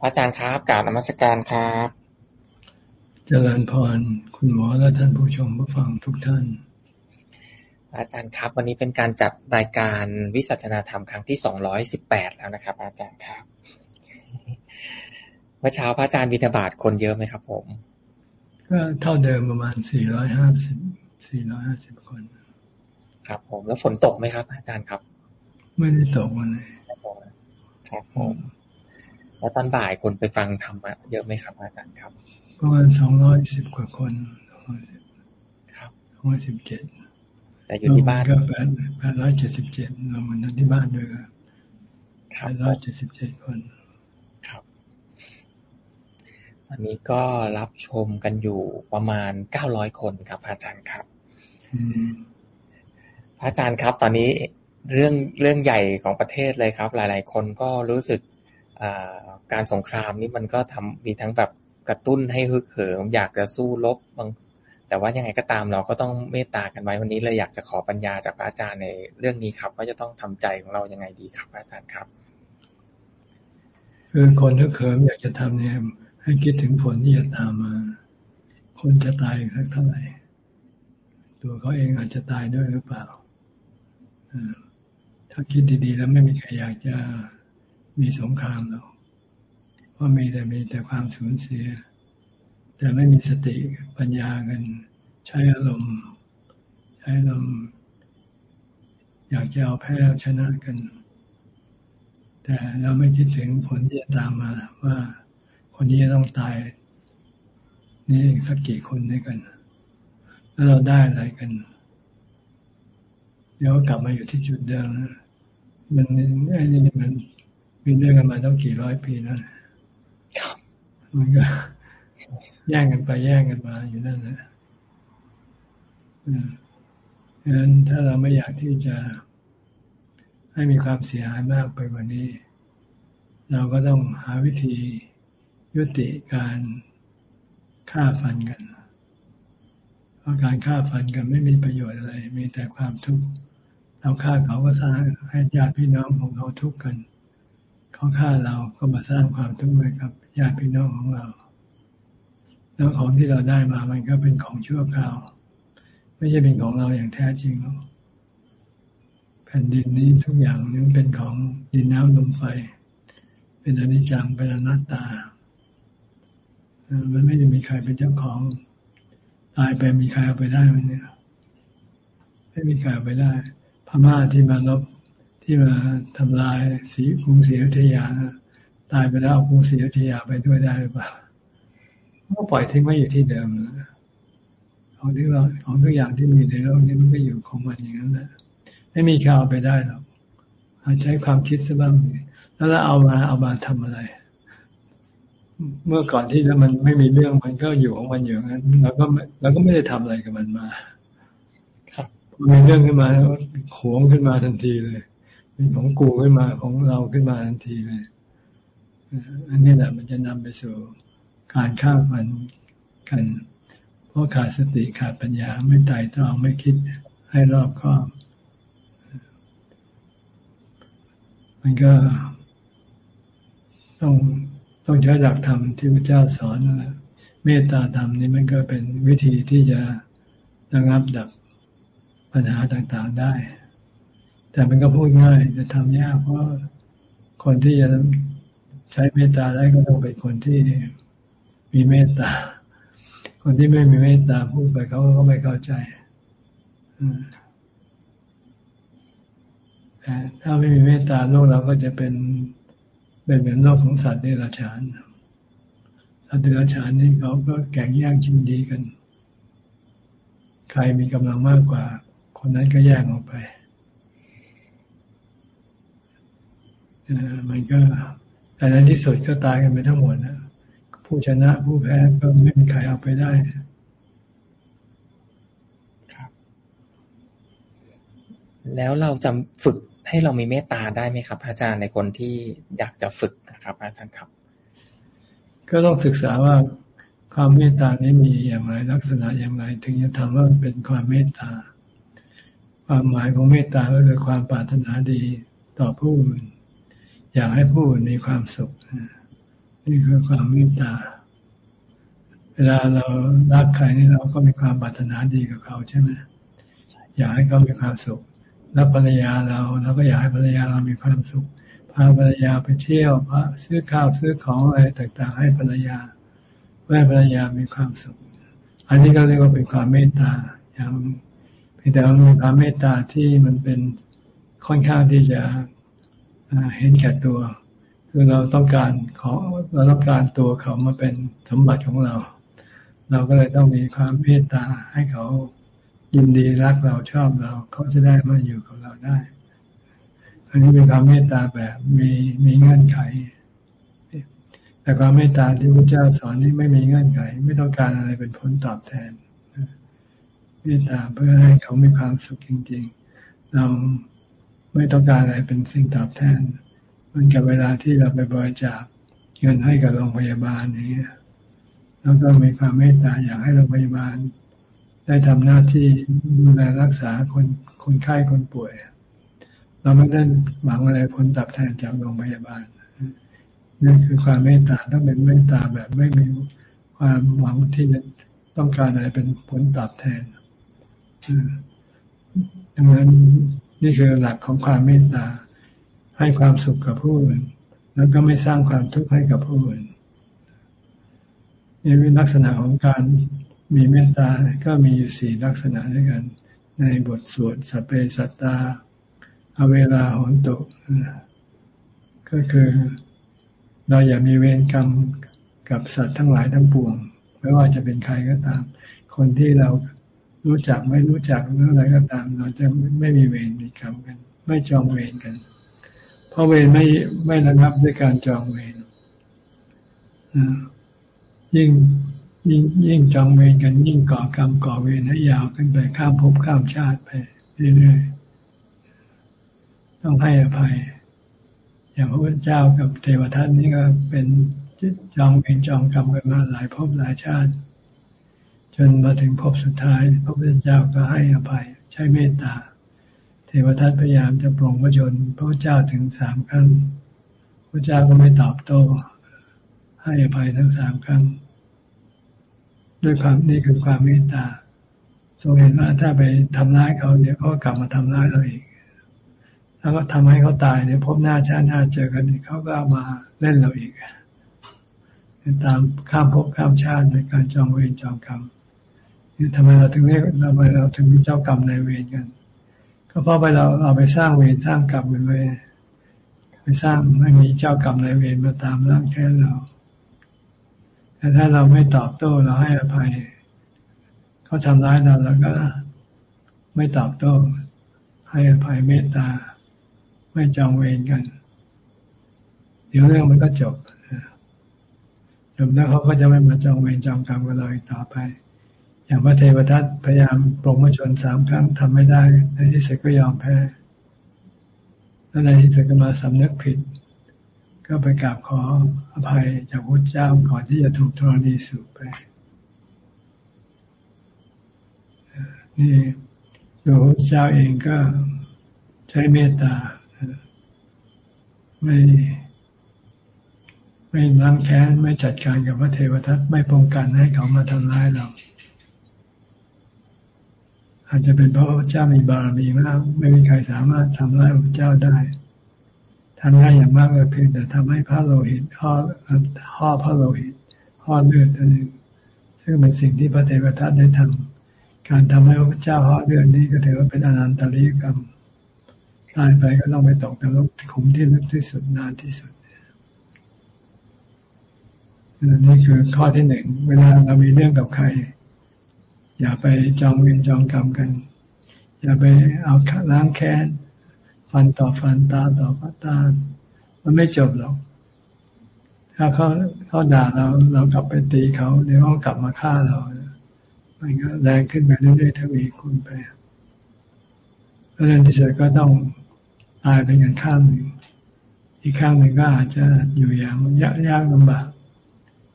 พระอาจารย์ครับกราบนมัสการครับ เจริญพร คุณหมอและท่านผู้ชมผู้ฟังทุกท่าน อาจารย์ครับ วันนี้เป็นการจัดรายการวิสัชนาธรรมครั้งที่สองร้อยสิบแปดแล้วนะครับ อาจารย์ครับ เมื่อเช้าพระอาจารย์บิณฑบาตคนเยอะไหมครับ ผม ก็เท่าเดิมประมาณสี่ร้อยห้าสิบสี่ร้อยห้าสิบคน ครับผมแล้วฝนตกไหมครับ อาจารย์ครับ ไม่ได้ตกวันไหนครับผม แล้วตอนบ่ายคนไปฟังธรรมะเยอะไหมครับอาจารย์ครับ ประมาณสองร้อยสิบกว่าคนสองร้อยสิบครับสองร้อยสิบเจ็ดแต่อยู่ที่บ้านก็แปดแปดร้อยเจ็ดสิบเจ็ดรวมกันที่บ้านด้วยครับแปดร้อยเจ็ดสิบเจ็ดคนครับวันนี้ก็รับชมกันอยู่ประมาณเก้าร้อยคนครับอาจารย์ครับพระอาจารย์ครับ ตอนนี้เรื่องเรื่องใหญ่ของประเทศเลยครับ หลาย ๆ คนก็รู้สึก การสงครามนี่มันก็ทำมีทั้งแบบกระตุ้นให้ฮึกเหิมอยากจะสู้รบบางแต่ว่ายังไงก็ตามเราก็ต้องเมตตากันไว้วันนี้เลยอยากจะขอปัญญาจากพระอาจารย์ในเรื่องนี้ครับว่าจะต้องทำใจของเรายังไงดีครับอาจารย์ครับ คือคนถ้าเขิมอยากจะทำเนี่ยให้คิดถึงผลที่จะตามมา คนจะตายสักเท่าไหร่ ตัวเขาเองอาจจะตายด้วยหรือเปล่าถ้าคิดดีๆ แล้วไม่มีใครอยากจะ มีสงครามหรอกเพราะมีแต่มีแต่ความสูญเสีย แต่ไม่มีสติปัญญากัน ใช้อารมณ์ ใช้อารมณ์ อยากจะเอาแพ้ชนะกัน แต่เราไม่คิดถึงผลที่จะตามมาว่าคนนี้จะต้องตาย นี่สักกี่คนด้วยกัน แล้วเราได้อะไรกันเดี๋ยวกลับมาอยู่ที่จุดเดิมนะมันไอ้นี่มัน มีเรื่องกันมาต้องกี่ร้อยปีแล้วมันก็แย่งกันไปแย่งกันมาอยู่นั่นนะดังนั้นถ้าเราไม่อยากที่จะให้มีความเสียหายมากไปกว่านี้ เราก็ต้องหาวิธียุติการฆ่าฟันกัน เพราะการฆ่าฟันกันไม่มีประโยชน์อะไร มีแต่ความทุกข์ เราฆ่าเขาก็สร้างให้ญาติพี่น้องของเขาทุกข์กัน เขาฆ่าเราก็มาสร้างความทุกข์ให้กับญาติพี่น้องของเรา แล้วของที่เราได้มามันก็เป็นของชั่วคราว ไม่ใช่เป็นของเราอย่างแท้จริงหรอกแผ่นดินนี้ทุกอย่างนี้เป็นของดินน้ำลมไฟ เป็นอนิจจังเป็นอนัตตา มันไม่ได้มีใครเป็นเจ้าของตายไปมีใครเอาไปได้ไหมเนี่ยไม่มีใครเอาไปได้พม่าที่มาลบ ที่มาทำลายสีกรุงศรีอยุธยาตายไปแล้วเอากรุงศรีอยุธยาไปด้วยได้หรือเปล่าก็ปล่อยทิ้งไว้อยู่ที่เดิมของที่เราของทุกอย่างที่มีในโลกนี้มันก็อยู่ของมันอย่างนั้นแหละไม่มีใครเอาไปได้หรอกใช้ความคิดซะบ้างแล้วเราเอามาเอามาทำอะไร เมื่อก่อนที่มันไม่มีเรื่องมันก็อยู่ของมันอยู่งั้นเราก็เราก็ไม่ได้ทำอะไรกับมันมา ครับมีเรื่องขึ้นมาแล้วหวงขึ้นมาทันทีเลย เป็นของกูขึ้นมาของเราขึ้นมาทันทีเลยอันนี้แหละมันจะนำไปสู่การฆ่ามันกัน เพราะขาดสติขาดปัญญาไม่ไต่ตรองไม่คิดให้รอบคอบ มันก็ต้องต้องใช้หลักธรรมที่พระเจ้าสอนนะเมตตาธรรมนี่มันก็เป็นวิธีที่จะระงับดับปัญหาต่างๆได้ แต่มันก็พูดง่ายจะทำยากเพราะคนที่จะใช้เมตตาได้ก็ต้องเป็นคนที่มีเมตตา คนที่ไม่มีเมตตาพูดไปเขาก็ไม่เข้าใจแต่ถ้าไม่มีเมตตาโลกเราก็จะเป็นเป็นเหมือนโลกของสัตว์เดรัจฉานสัตว์เดรัจฉานนี่เขาก็แข่งแย่งชิงดีกัน ใครมีกำลังมากกว่า คนนั้นก็แย่งออกไป มันก็แต่ในที่สุดก็ตายกันไปทั้งหมดนะผู้ชนะผู้แพ้ก็ไม่มีใครเอาไปได้ครับแล้วเราจะฝึกให้เรามีเมตตาได้ไหมครับ อาจารย์ในคนที่อยากจะฝึกนะครับ อาจารย์ครับ ก็ต้องศึกษาว่าความเมตตานี้มีอย่างไร ลักษณะอย่างไร ถึงจะทำว่าเป็นความเมตตา ความหมายของเมตตาก็คือความปรารถนาดีต่อผู้อื่น อยากให้ผู้อื่นมีความสุข นี่คือความเมตตา เวลาเรารักใครนี่เราก็มีความปรารถนาดีกับเขาใช่ไหมอยากให้เขามีความสุขรับภรรยาเราเราก็อยากให้ภรรยาเรามีความสุข พาภรรยาไปเที่ยวพาซื้อข้าวซื้อของอะไรต่างๆ ให้ภรรยาเพื่อให้ภรรยามีความสุข อันนี้ก็เรียกว่าเป็นความเมตตา อย่างเพียงแต่ว่ามีความเมตตาที่มันเป็นค่อนข้างที่จะ เห็นแก่ตัว คือเราต้องการของเราต้องการตัวเขามาเป็นสมบัติของเรา เราก็เลยต้องมีความเมตตาให้เขายินดีรักเราชอบเรา เขาจะได้มาอยู่กับเราได้ อันนี้เป็นความเมตตาแบบมีมีเงื่อนไข แต่ความเมตตาที่พระเจ้าสอนนี่ไม่มีเงื่อนไข ไม่ต้องการอะไรเป็นผลตอบแทนเมตตาเพื่อให้เขามีความสุขจริง ๆ เรา ไม่ต้องการอะไรเป็นสิ่งตอบแทนมันกับเวลาที่เราไปบริจาคเงินให้กับโรงพยาบาลอย่างเงี้ยแล้วก็มีความเมตตาอยากให้โรงพยาบาล ได้ทำหน้าที่ดูแลรักษาคนคนไข้คนป่วย เราไม่ได้หวังอะไรผลตอบแทนจากโรงพยาบาลนั่นคือความเมตตาต้องเป็นเมตตาแบบไม่มีความหวังที่จะต้องการอะไรเป็นผลตอบแทนดังนั้น นี่คือหลักของความเมตตา ให้ความสุขกับผู้อื่น แล้วก็ไม่สร้างความทุกข์ให้กับผู้อื่นนี่เป็นลักษณะของการมีเมตตา ก็มีอยู่สี่ลักษณะด้วยกัน ในบทสวดสัพเพสัตตา อเวลาหนตุก็คือเราอย่ามีเวรกรรมกับสัตว์ทั้งหลายทั้งปวง ไม่ว่าจะเป็นใครก็ตาม คนที่เรา รู้จักไม่รู้จักเรื่องอะไรก็ตาม เราจะไม่มีเวรมีกรรมกัน ไม่จองเวรกัน เพราะเวรไม่ไม่ระงับด้วยการจองเวรยิ่งยิ่งยิ่งจองเวรกัน ยิ่งก่อกรรมก่อเวรให้ยาวขึ้นไปข้ามภพข้ามชาติไปเรื่อยๆต้องให้อภัย อย่างพระพุทธเจ้ากับเทวทัตนี่ก็เป็นจองเวรจองกรรมกันมาหลายภพหลายชาติ จนมาถึงภพสุดท้าย พระพุทธเจ้าก็ให้อภัยใช้เมตตา เทวทัตพยายามจะปรงพระชนพระเจ้าถึงสามครั้ง พระเจ้าก็ไม่ตอบโต้ให้อภัยทั้งสามครั้ง ด้วยความนี่คือความเมตตาทรงเห็นว่าถ้าไปทำร้ายเขาเดี๋ยวเขากลับมาทำร้ายเราอีกแล้วก็ทำให้เขาตายเดี๋ยวพบหน้าชาติหน้าเจอกันเขาก็มาเล่นเราอีกตามข้ามภพข้ามชาติในการจองเวรจองกรรม นี่ทำไมเราถึงเรียกทำไมเราถึงมีเจ้ากรรมในเวรกัน ก็เพราะไปเราเราไปสร้างเวรสร้างกรรมกันไว้ไปสร้างไม่มีเจ้ากรรมในเวรมาตามร่างแค้นเรา แต่ถ้าเราไม่ตอบโต้เราให้อภัย เขาทำร้ายเราเราก็ไม่ตอบโต้ให้อภัยเมตตา ไม่จองเวรกัน เดี๋ยวเรื่องมันก็จบจบแล้วเขาก็จะไม่มาจองเวรจองกรรมกับเราอีกต่อไป อย่างพระเทวทัตพยายามปรงมชนสามครั้งทำไม่ได้ ในที่สุดก็ยอมแพ้แล้วในที่สุดก็มาสำนึกผิด ก็ไปกราบขออภัยจากพระเจ้าก่อนที่จะถูกธรณีสูบไปนี่ตัวพระเจ้าเองก็ใช้เมตตาไม่ไม่ล้างแค้นไม่จัดการกับพระเทวทัตไม่ป้องกันให้เขามาทำร้ายเรา อาจจะเป็นเพราะพระเจ้ามีบารมีมาก ไม่มีใครสามารถทำร้ายพระเจ้าได้ทำได้อย่างมากก็เพียงแต่ทำให้พระโลหิตห่อห่อพระโลหิตห่อเลือดนั่นเองซึ่งเป็นสิ่งที่พระเทวทัตได้ทำการทำให้พระเจ้าห่อเลือดนี้ก็ถือว่าเป็นอนันตริยกรรมตายไปก็ต้องไปตกนรกขุมที่ลึกที่สุดนานที่สุดนี่คือข้อที่หนึ่งเวลาเรามีเรื่องกับใคร อย่าไปจองเวรจองกรรมกัน อย่าไปเอาล้างแค้น ฟันต่อฟันตาต่อตา มันไม่จบหรอก ถ้าเขาเขาด่าเราเรากลับไปตีเขาเดี๋ยวเขากลับมาฆ่าเรามันก็แรงขึ้นไปเรื่อยๆทวีคูณไปเพราะฉะนั้นที่สุดก็ต้องตายเป็นกันข้างหนึ่งอีกข้างหนึ่งก็อาจจะอยู่อย่างยากยากลำบาก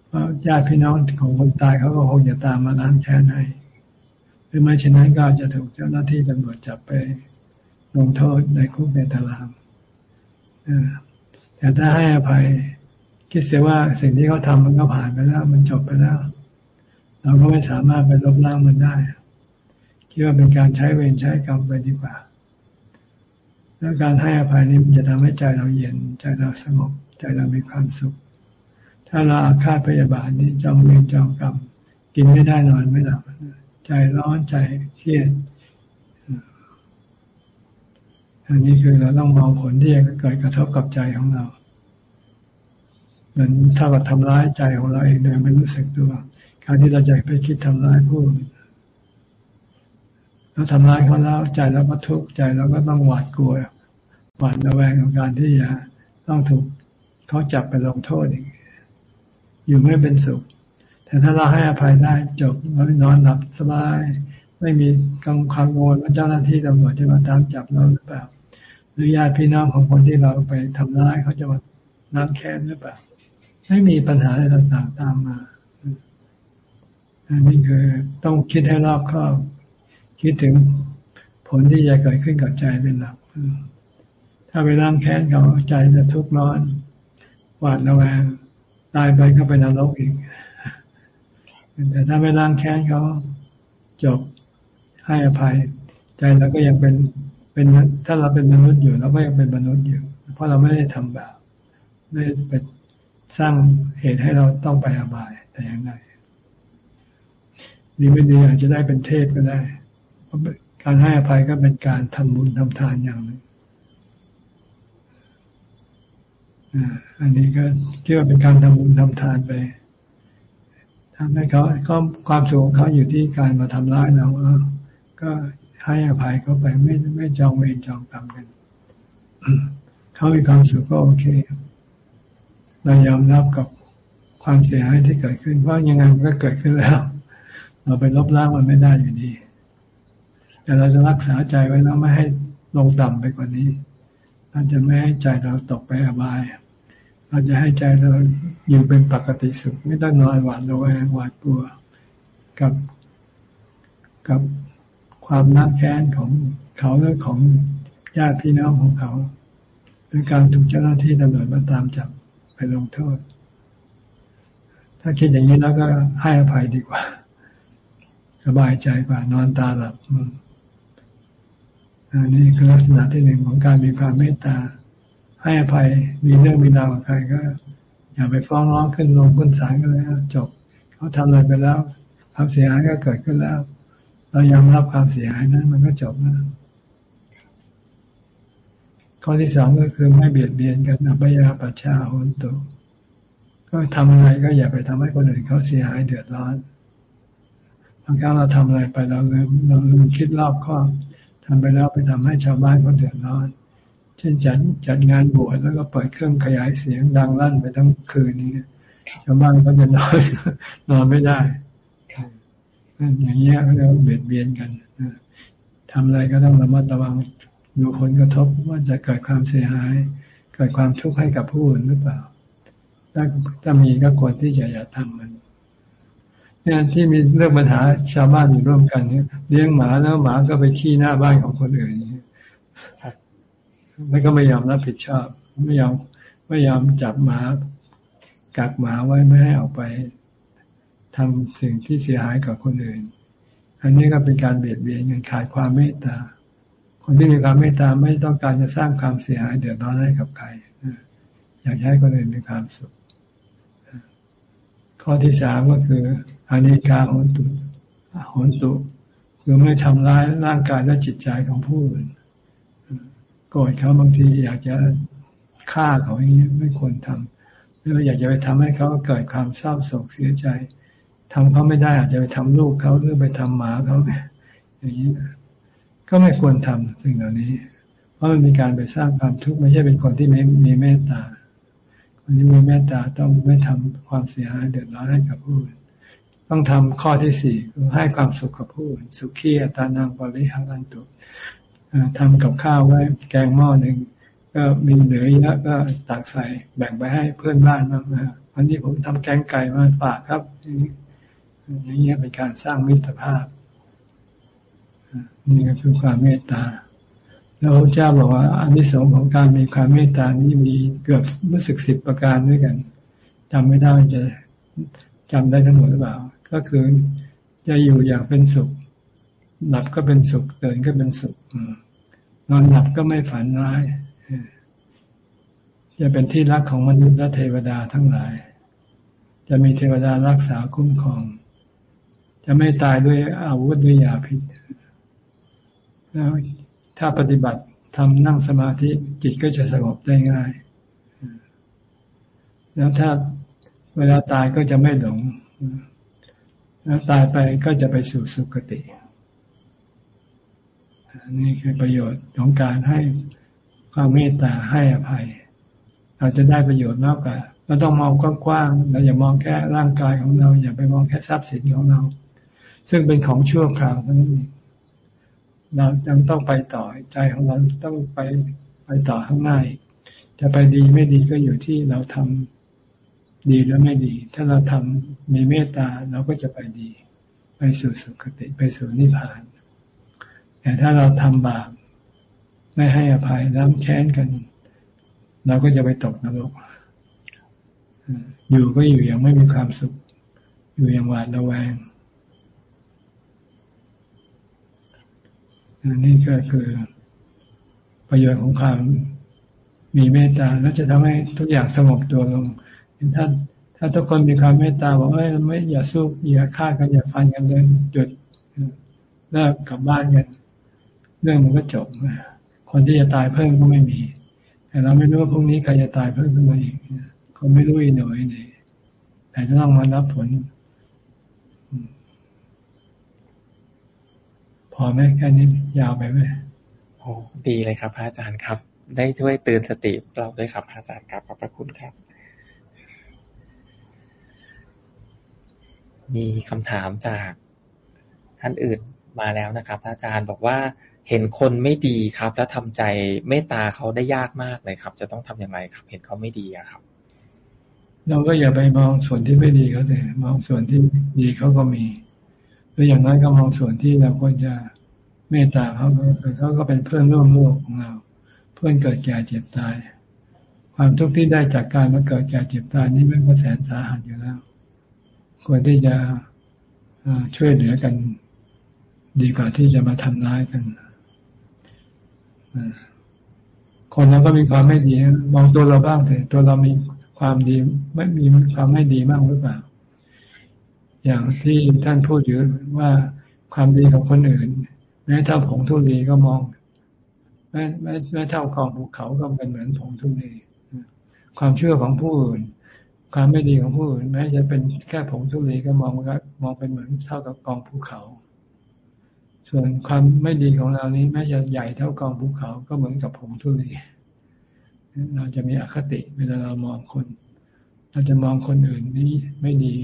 เพราะญาติพี่น้องของคนตายเขาก็คงจะตามมาล้างแค้นให้ รือไม่เช่นนั้นก็จะถูกเจ้าหน้าที่ตำรวจจับไปลงโทษในคุกในตารางแต่ถ้าให้อภัย คิดเสียว่าสิ่งที่เขาทามันก็ผ่านไปแล้ว มันจบไปแล้ว เราก็ไม่สามารถไปลบล้างมันได้คิดว่าเป็นการใช้เวรใช้กรรมไปดีกว่า แล้วการให้อภัยนี้มันจะทำให้ใจเราเย็นใจเราสงบใจเรามีความสุข ถ้าเราอาฆาตพยาบาทนี่จองเวรจองกรรมกินไม่ได้นอนไม่หลับ ใจร้อนใจเครียดอันนี้คือเราต้องมองผลที่จะเกิดกระทบกับใจของเราเหมือนถ้าเราทำร้ายใจของเราเองโดยไม่รู้สึกตัวการที่เราใจไปคิดทำร้ายผู้เราทำร้ายเขาแล้วใจเราก็ทุกข์ใจเราก็ต้องหวาดกลัวหวาดระแวงกับการที่จะต้องถูกเขาจับไปลงโทษอีกอยู่ไม่เป็นสุข แต่ถ้าเราให้อภัยได้จบเรานอนหลับสบาย ไม่มีกังคังวลว่าเจ้าหน้าที่ตำรวจจะมาตามจับเราหรือเปล่าหรือญาติพี่น้องของคนที่เราไปทำร้ายเขาจะมานัดแค้นหรือเปล่าไม่มีปัญหาอะไรต่างๆตามมาอันนี้คือต้องคิดให้รอบคอบคิดถึงผลที่จะเกิดขึ้นกับใจเป็นหลัก ถ้าไปร่างแค้นเขาใจจะทุกข์ร้อน หวาดระแวง ตายไปก็ไปนรกอีก แต่ถ้าไม่ร่างแค้นเขาจบให้อภัย ใจเราก็ยังเป็นเป็นถ้าเราเป็นมนุษย์อยู่เราก็ยังเป็นมนุษย์อยู่ เพราะเราไม่ได้ทำแบบไม่ได้ไปสร้างเหตุให้เราต้องไปอบายแต่อย่างไรดีไม่ดีอาจจะได้เป็นเทพก็ได้ เพราะการให้อภัยก็เป็นการทำบุญทำทานอย่างหนึ่งอันนี้ก็คิดว่าเป็นการทำบุญทำทานไป ทำให้เขาเขาความสุขของเขาอยู่ที่การมาทำร้ายเราก็ให้อภัยเขาไปไม่ไม่จองเวรจองกรรมกันเขามีความสุขก็โอเคเรายอมรับกับความเสียหายที่เกิดขึ้นเพราะยังไงมันก็เกิดขึ้นแล้ว เราไปลบล้างมันไม่ได้อยู่ดี แต่เราจะรักษาใจไว้แล้วไม่ให้ลงต่ำไปกว่านี้เราจะไม่ให้ใจเราตกไปอบาย เราจะให้ใจเราอยู่เป็นปกติสุข ไม่ต้องนอนหวาดระแวงหวาดกลัวกับกับความนักแค้นของเขาหรือของญาติพี่น้องของเขาหรือการถูกเจ้าหน้าที่ตำรวจมาตามจับไปลงโทษ ถ้าคิดอย่างนี้แล้วก็ให้อภัยดีกว่า สบายใจกว่านอนตาหลับอันนี้คือลักษณะที่หนึ่งของการมีความเมตตา ให้อภัยมีเรื่องมีราวกับใครก็ อย่าไปฟ้องร้องขึ้นลงขึ้นศาลกันเลยจบ เขาทำอะไรไปแล้วความเสียหายก็เกิดขึ้นแล้ว เรายอมรับความเสียหายนั้นมันก็จบแล้วข้อที่สองก็คือไม่เบียดเบียนกันอัปยาปัชชาหนตุก็ทำอะไรก็อย่าไปทำให้คนอื่นเขาเสียหายเดือดร้อนบางครั้งเราทำอะไรไปเราลืมเราลืมคิดรอบข้อทำไปแล้วไปทำให้ชาวบ้านเขาเดือดร้อน เช่นจัดจัดงานบวชแล้วก็เปิดเครื่องขยายเสียงดังลั่นไปทั้งคืนนี้ชาวบ้านก็จะนอนนอนไม่ได้อย่างเงี้ยเขาเรียกเบียดเบียนกันทำอะไรก็ต้องระมัดระวังดูผลกระทบว่าจะเกิดความเสียหาย เกิดความทุกข์ให้กับผู้อื่นหรือเปล่า ถ้าถ้ามีก็ควรที่จะอย่าทำมันเนี่ยที่มีเรื่องปัญหาชาวบ้านอยู่ร่วมกันเนี่ยเลี้ยงหมาแล้วหมาก็ไปขี้หน้าบ้านของคนอื่น นี่ก็ไม่ยอมรับผิดชอบ ไม่ยอมไม่ยอมจับหมากักหมาไว้ไม่ให้ออกไปทำสิ่งที่เสียหายกับคนอื่น อันนี้ก็เป็นการเบียดเบียนเงินขาดความเมตตา คนที่มีความเมตตาไม่ต้องการจะสร้างความเสียหายเดือดร้อนให้กับใครอยากให้คนอื่นมีความสุข ข้อที่สามก็คืออานิกาโหนตุหนตุคือไม่ทำร้ายร่างกายและจิตใจของผู้อื่น โกรธเขาบางทีอยากจะฆ่าเขาอย่างนี้ไม่ควรทำหรืออยากจะไปทำให้เขาเกิดความเศร้าโศกเสียใจทำเขาไม่ได้อาจจะไปทำลูกเขาหรือไปทำหมาเขาอย่างนี้ก็ไม่ควรทำสิ่งเหล่านี้ เพราะมันมีการไปสร้างความทุกข์ไม่ใช่เป็นคนที่ไม่มีเมตตา คนที่มีเมตตาต้องไม่ทำความเสียหายเดือดร้อนให้กับผู้อื่นต้องทำข้อที่สี่คือให้ความสุขกับผู้อื่นสุขีอัตานังปริหักันตุ ทำกับข้าวไว้แกงหม้อหนึ่งก็มีเหลือเยอะก็ตักใส่แบ่งไปให้เพื่อนบ้านบ้างนะวันนี้ผมทำแกงไก่มาฝากครับ อย่างนี้เป็นการสร้างมิตรภาพนี่ก็คือความเมตตา แล้วพระเจ้าบอกว่าอันที่สองของการมีความเมตตานี้มีเกือบรู้สึกสิบประการด้วยกันจำไม่ได้จะจำได้ทั้งหมดหรือเปล่า ก็คือจะอยู่อย่างเป็นสุขหลับก็เป็นสุขเดินก็เป็นสุข นอนหลับก็ไม่ฝันร้ายจะเป็นที่รักของมนุษย์และเทวดาทั้งหลาย จะมีเทวดารักษาคุ้มครอง จะไม่ตายด้วยอาวุธด้วยยาพิษแล้วถ้าปฏิบัติทำนั่งสมาธิจิตก็จะสงบได้ง่าย แล้วถ้าเวลาตายก็จะไม่หลง แล้วตายไปก็จะไปสู่สุคติ นี่คือประโยชน์ของการให้ความเมตตาให้อภัย เราจะได้ประโยชน์มากกว่าเราต้องมองกว้างๆเราอย่ามองแค่ร่างกายของเรา อย่าไปมองแค่ทรัพย์สินของเรา ซึ่งเป็นของชั่วคราวเท่านั้นเองเรายังต้องไปต่อใจของเราต้องไปไปต่อข้างหน้าจะไปดีไม่ดีก็อยู่ที่เราทำดีหรือไม่ดี ถ้าเราทำมีเมตตาเราก็จะไปดี ไปสู่สุคติไปสู่นิพพาน แต่ถ้าเราทำบาปไม่ให้อภัยน้ำแค้นกัน เราก็จะไปตกนรกอยู่ก็อยู่อย่างไม่มีความสุข อยู่อย่างหวาดระแวงนี่ก็คือประโยชน์ของความมีเมตตาแล้วจะทำให้ทุกอย่างสงบตัวลง ถ้าถ้าทุกคนมีความเมตตาบอกเอ้ยไม่อย่าสู้อย่าฆ่ากันอย่าฟันกันเลยหยุดเลิกกลับบ้านกัน เรื่องมันก็จบคนที่จะตายเพิ่มก็ไม่มี แต่เราไม่รู้ว่าพรุ่งนี้ใครจะตายเพิ่มขึ้นมาอีกคนไม่รู้อีหน่อยไหนแต่ต้องมารับผล พอไหมแค่นี้ยาวไปไหมโอ้ดีเลยครับพระอาจารย์ครับ ได้ช่วยเตือนสติเราด้วยครับพระอาจารย์ครับขอบพระคุณครับมีคำถามจากท่านอื่นมาแล้วนะครับพระอาจารย์บอกว่า เห็นคนไม่ดีครับ แล้วทำใจเมตตาเขาได้ยากมากเลยครับ จะต้องทํำยังไงครับ เห็นเขาไม่ดีอะครับ เราก็อย่าไปมองส่วนที่ไม่ดีเขาสิมองส่วนที่ดีเขาก็มีหรืออย่างน้อยก็มองส่วนที่เราควรจะเมตตาเขาเขาก็เป็นเพื่อนร่วมโลกของเรา เพื่อนเกิดแก่เจ็บตาย ความทุกข์ที่ได้จากการมาเกิดแก่เจ็บตายนี่มันก็แสนสาหัสอยู่แล้วควรที่จะช่วยเหลือกัน ดีกว่าที่จะมาทำร้ายกัน คนเราก็มีความไม่ดี มองตัวเราบ้างเถอะตัวเรามีความดี ไม่มีความไม่ดีมากหรือเปล่า อย่างที่ท่านพูดอยู่ว่าความดีของคนอื่นแม้เท่าผงทุลีก็มองแม้แม้แม้เท่ากองภูเขาก็เป็นเหมือนผงทุลีความเชื่อของผู้อื่น ความไม่ดีของผู้อื่นแม้จะเป็นแค่ผงทุลีก็มองก็มองเป็นเหมือนเท่ากับกองภูเขา ส่วนความไม่ดีของเรานี้แม้จะใหญ่เท่ากองภูเขาก็เหมือนกับผงทุลีเราจะมีอคติเวลาเรามองคน เราจะมองคนอื่นนี้ไม่ดี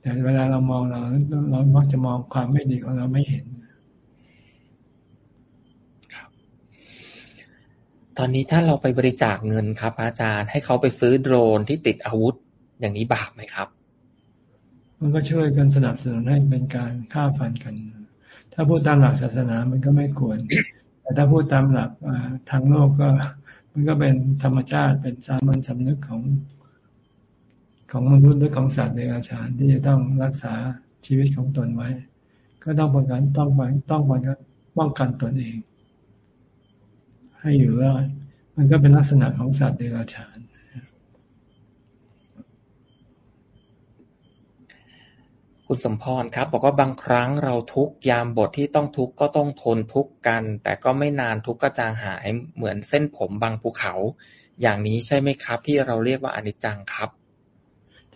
แต่เวลาเรามองเราเรามักจะมองความไม่ดีของเราไม่เห็นครับตอนนี้ถ้าเราไปบริจาคเงินครับ อาจารย์ให้เขาไปซื้อโดรนที่ติดอาวุธอย่างนี้บาปไหมครับ มันก็ช่วยกันสนับสนุนให้เป็นการฆ่าฟันกัน ถ้าพูดตามหลักศาสนามันก็ไม่ควร แต่ถ้าพูดตามหลักทางโลกก็ มันก็เป็นธรรมชาติเป็นสามัญสำนึกของของมนุษย์หรือของสัตว์ในอาชานที่จะต้องรักษาชีวิตของตนไว้ ก็ต้องป้องกันต้องป้องต้องป้องกันป้องกันตนเอง ให้อยู่รอดมันก็เป็นลักษณะของสัตว์ในอาชาน คุณสมพรครับ บอกว่าบางครั้งเราทุกยามบทที่ต้องทุกก็ต้องทนทุกกัน แต่ก็ไม่นานทุกก็จางหายเหมือนเส้นผมบางภูเขา อย่างนี้ใช่ไหมครับ ที่เราเรียกว่าอนิจจังครับ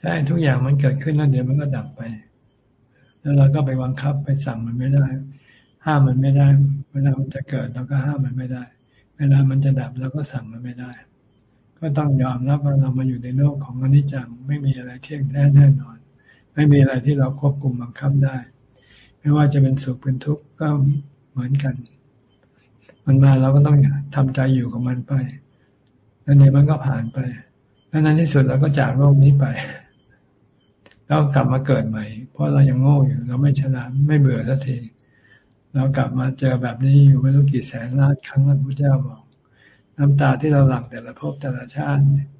ใช่ทุกอย่างมันเกิดขึ้นแล้วเดี๋ยวมันก็ดับไป แล้วเราก็ไปบังคับไปสั่งมันไม่ได้ ห้ามมันไม่ได้ เวลามันจะเกิดเราก็ห้ามมันไม่ได้ เวลามันจะดับเราก็สั่งมันไม่ได้ ก็ต้องยอมรับว่าเรามาอยู่ในโลกของอนิจจังไม่มีอะไรเที่ยงแท้แน่นอน ไม่มีอะไรที่เราควบคุมบังคับได้ ไม่ว่าจะเป็นสุขเป็นทุกข์ก็เหมือนกัน มันมาเราก็ต้องทำใจอยู่กับมันไปแล้วเดี๋ยมันก็ผ่านไปแล้วในที่สุดเราก็จากโลกนี้ไปแล้วกลับมาเกิดใหม่ เพราะเรายังโง่อยู่ เราไม่ฉลาดไม่เบื่อสักทีเรากลับมาเจอแบบนี้อยู่ไม่รู้กี่แสนล้านครั้งแล้วพระเจ้าบอก น้ำตาที่เราหลั่งแต่ละภพแต่ละชาติท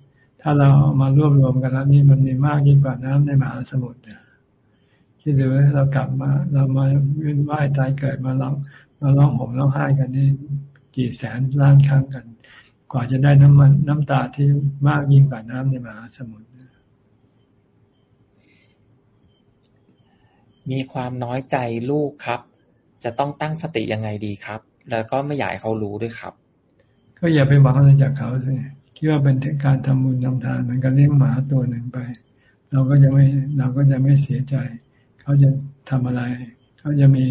ถ้าเรามารวบรวมกันแล้วนี่มันมีมากยิ่งกว่าน้ำในมหาสมุทรคิดดูว่าเรากลับมา เรามาเวียนว่ายตายเกิดมาร้องมาร้องห่มร้องไห้กันนี่กี่แสนล้านครั้งกัน กว่าจะได้น้ำมันน้ำตาที่มากยิ่งกว่าน้ำในมหาสมุทรมีความน้อยใจลูกครับ จะต้องตั้งสติยังไงดีครับ แล้วก็ไม่อยากให้เขารู้ด้วยครับ ก็อย่าไปหวังอะไรจากเขาสิ คิดว่าเป็นการทำบุญทำทานเหมือนกับเลี้ยงหมาตัวหนึ่งไป เราก็จะไม่เราก็จะไม่เสียใจ เขาจะทำอะไร เขาจะมี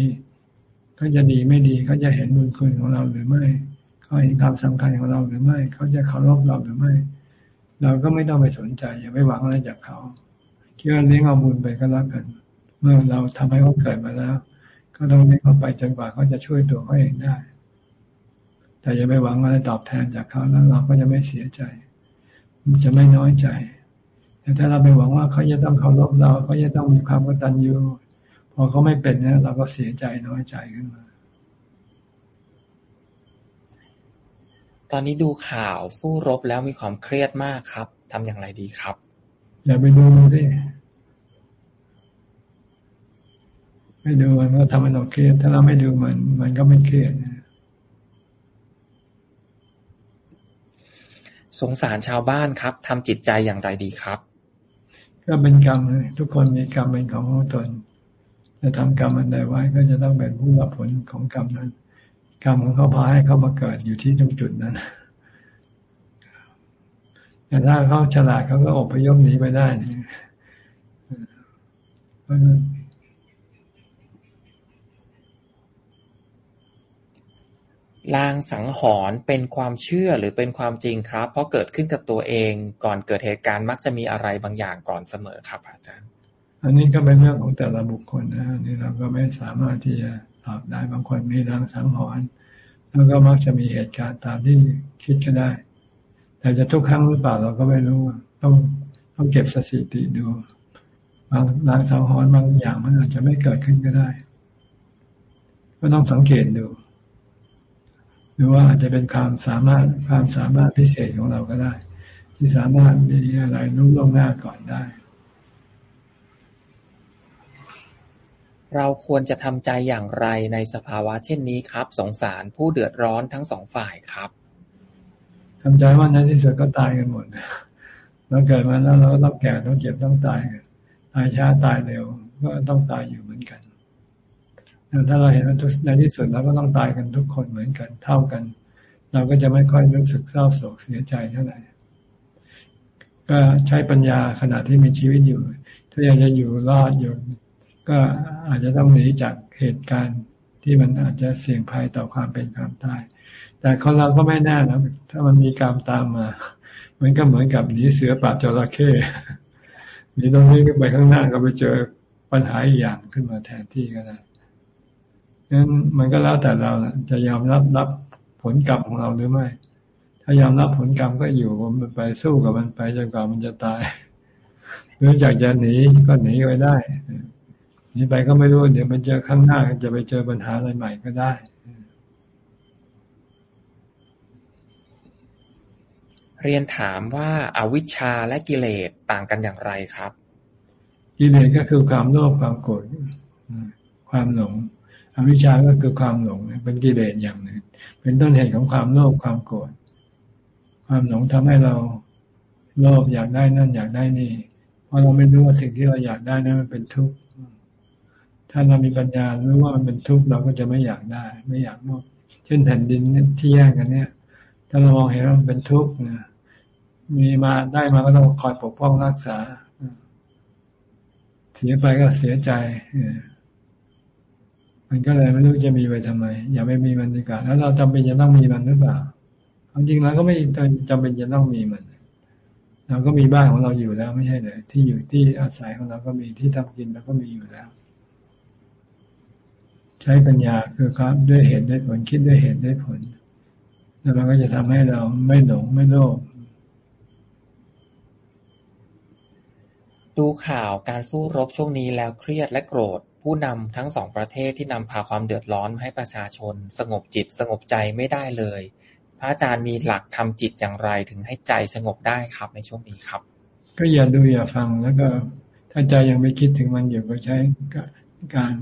เขาจะดีไม่ดีเขาจะเห็นบุญคุณของเราหรือไม่เขาเห็นความสำคัญของเราหรือไม่ เขาจะเคารพเราหรือไม่ เราก็ไม่ต้องไปสนใจ อย่าไปหวังอะไรจากเขาคิดว่าเลี้ยงเอาบุญไปก็แล้วกัน เมื่อเราทำให้เขาเกิดมาแล้ว ก็ต้องเลี้ยงเขาไปจนกว่าเขาจะช่วยตัวเขาเองได้ แต่อย่าไปหวังอะไรตอบแทนจากเขาแล้วเราก็จะไม่เสียใจจะไม่น้อยใจ แต่ถ้าเราไปหวังว่าเขาจะต้องเคารพเราเขาจะต้องมีความกตัญญูพอเขาไม่เป็นเนี่ยเราก็เสียใจน้อยใจขึ้นมา ตอนนี้ดูข่าวสู้รบแล้วมีความเครียดมากครับทำอย่างไรดีครับ อย่าไปดูมันสิไม่ดูมันก็ทำให้เราเครียด ถ้าเราไม่ดูมัน มันก็ไม่เครียด สงสารชาวบ้านครับทำจิตใจอย่างไรดีครับ ก็เป็นกรรมทุกคนมีกรรมเป็นของตนจะทำกรรมอันใดไว้ก็จะต้องเป็นผู้รับผลของกรรมนั้น กรรมของเขาพาให้เขามาเกิดอยู่ที่ตรงจุดนั้นแต่ถ้าเขาฉลาดเขาก็อพยพหนีไปได้นี่เพราะนั้น ลางสังหรณ์เป็นความเชื่อหรือเป็นความจริงครับ เพราะเกิดขึ้นกับตัวเอง ก่อนเกิดเหตุการณ์มักจะมีอะไรบางอย่างก่อนเสมอครับ อาจารย์ อันนี้ก็เป็นเรื่องของแต่ละบุคคลนะนี่เราก็ไม่สามารถที่จะตอบได้บางคนมีรางสังหรณ์แล้วก็มักจะมีเหตุการณ์ตามที่คิดก็ได้ แต่จะทุกครั้งหรือเปล่าเราก็ไม่รู้ต้องต้องเก็บสถิติดูบางรางสังหรณ์บางอย่างมันอาจจะไม่เกิดขึ้นก็ได้ ก็ต้องสังเกตดู หรือว่าอาจจะเป็นความสามารถความสามารถพิเศษของเราก็ได้ ที่สามารถมีอะไรรู้ล่วงหน้าก่อนได้ เราควรจะทำใจอย่างไรในสภาวะเช่นนี้ครับ สงสารผู้เดือดร้อนทั้งสองฝ่ายครับทำใจว่าในที่สุดก็ตายกันหมดเราเกิดมาแล้วเราก็ต้องแก่ต้องเจ็บต้องตายตายช้าตายเร็วก็ต้องตายอยู่เหมือนกัน ถ้าเราเห็นว่าในที่สุดเราก็ต้องตายกันทุกคนเหมือนกันเท่ากัน เราก็จะไม่ค่อยรู้สึกเศร้าโศกเสียใจเท่าไหร่ก็ใช้ปัญญาขณะที่มีชีวิตอยู่ ถ้าอยากจะอยู่รอดอยู่ ก็อาจจะต้องหนีจากเหตุการณ์ที่มันอาจจะเสี่ยงภัยต่อความเป็นความตาย แต่คนเราก็ไม่แน่นะถ้ามันมีกรรมตามมามันก็เหมือนกับหนีเสือป่าจระเข้หนีตรงนี้ไปข้างหน้าก็ไปเจอปัญหาอีกอย่างขึ้นมาแทนที่ก็ได้ งั้นมันก็แล้วแต่เราจะยอมรับรับผลกรรมของเราหรือไม่ ถ้ายอมรับผลกรรมก็อยู่มันไปสู้กับมันไปจนกว่ามันจะตายหรือจากจะหนีก็หนีไปได้นี้ไปก็ไม่รู้เดี๋ยวมันเจอข้างหน้าจะไปเจอปัญหาอะไรใหม่ก็ได้เรียนถามว่าอาวิชชาและกิเลสต่างกันอย่างไรครับ กิเลสก็คือความโลภความโกรธความหลง อวิชชาก็คือความหลงเป็นกิเลสอย่างหนึ่ง เป็นต้นเหตุของความโลภความโกรธความหลงทำให้เราโลภอยากได้นั่นอยากได้นี่ เพราะเราไม่รู้ว่าสิ่งที่เราอยากได้นั้นมันเป็นทุกข์ถ้าเรามีปัญญารู้ว่ามันเป็นทุกข์เราก็จะไม่อยากได้ ไม่อยากมอบเช่นแผ่นดินที่แย่งกันเนี่ย ถ้าเรามองเห็นว่ามันเป็นทุกข์นะมีมาได้มาก็ต้องคอยปกป้องรักษา เสียไปก็เสียใจ มันก็เลยไม่รู้จะมีไปทำไม อย่าไม่มีมันดีกว่าแล้วเราจำเป็นจะต้องมีมันหรือเปล่าความจริงแล้วก็ไม่จำเป็นจะต้องมีมันเราก็มีบ้านของเราอยู่แล้วไม่ใช่เลยที่อยู่ที่อาศัยของเราก็มีที่ทำกินเราก็มีอยู่แล้ว ใช้ปัญญาคือครับ ด้วยเหตุด้วยผลคิดด้วยเหตุด้วยผล แล้วมันก็จะทำให้เราไม่หลงไม่โลภดูข่าวการสู้รบช่วงนี้แล้วเครียดและโกรธ ผู้นำทั้งสองประเทศที่นำพาความเดือดร้อนมาให้ประชาชน สงบจิตสงบใจไม่ได้เลย พระอาจารย์มีหลักทำจิตอย่างไรถึงให้ใจสงบได้ครับในช่วงนี้ครับ ก็อย่าดูอย่าฟังแล้วก็ถ้าใจยังไม่คิดถึงมันอยู่ก็ใช้การ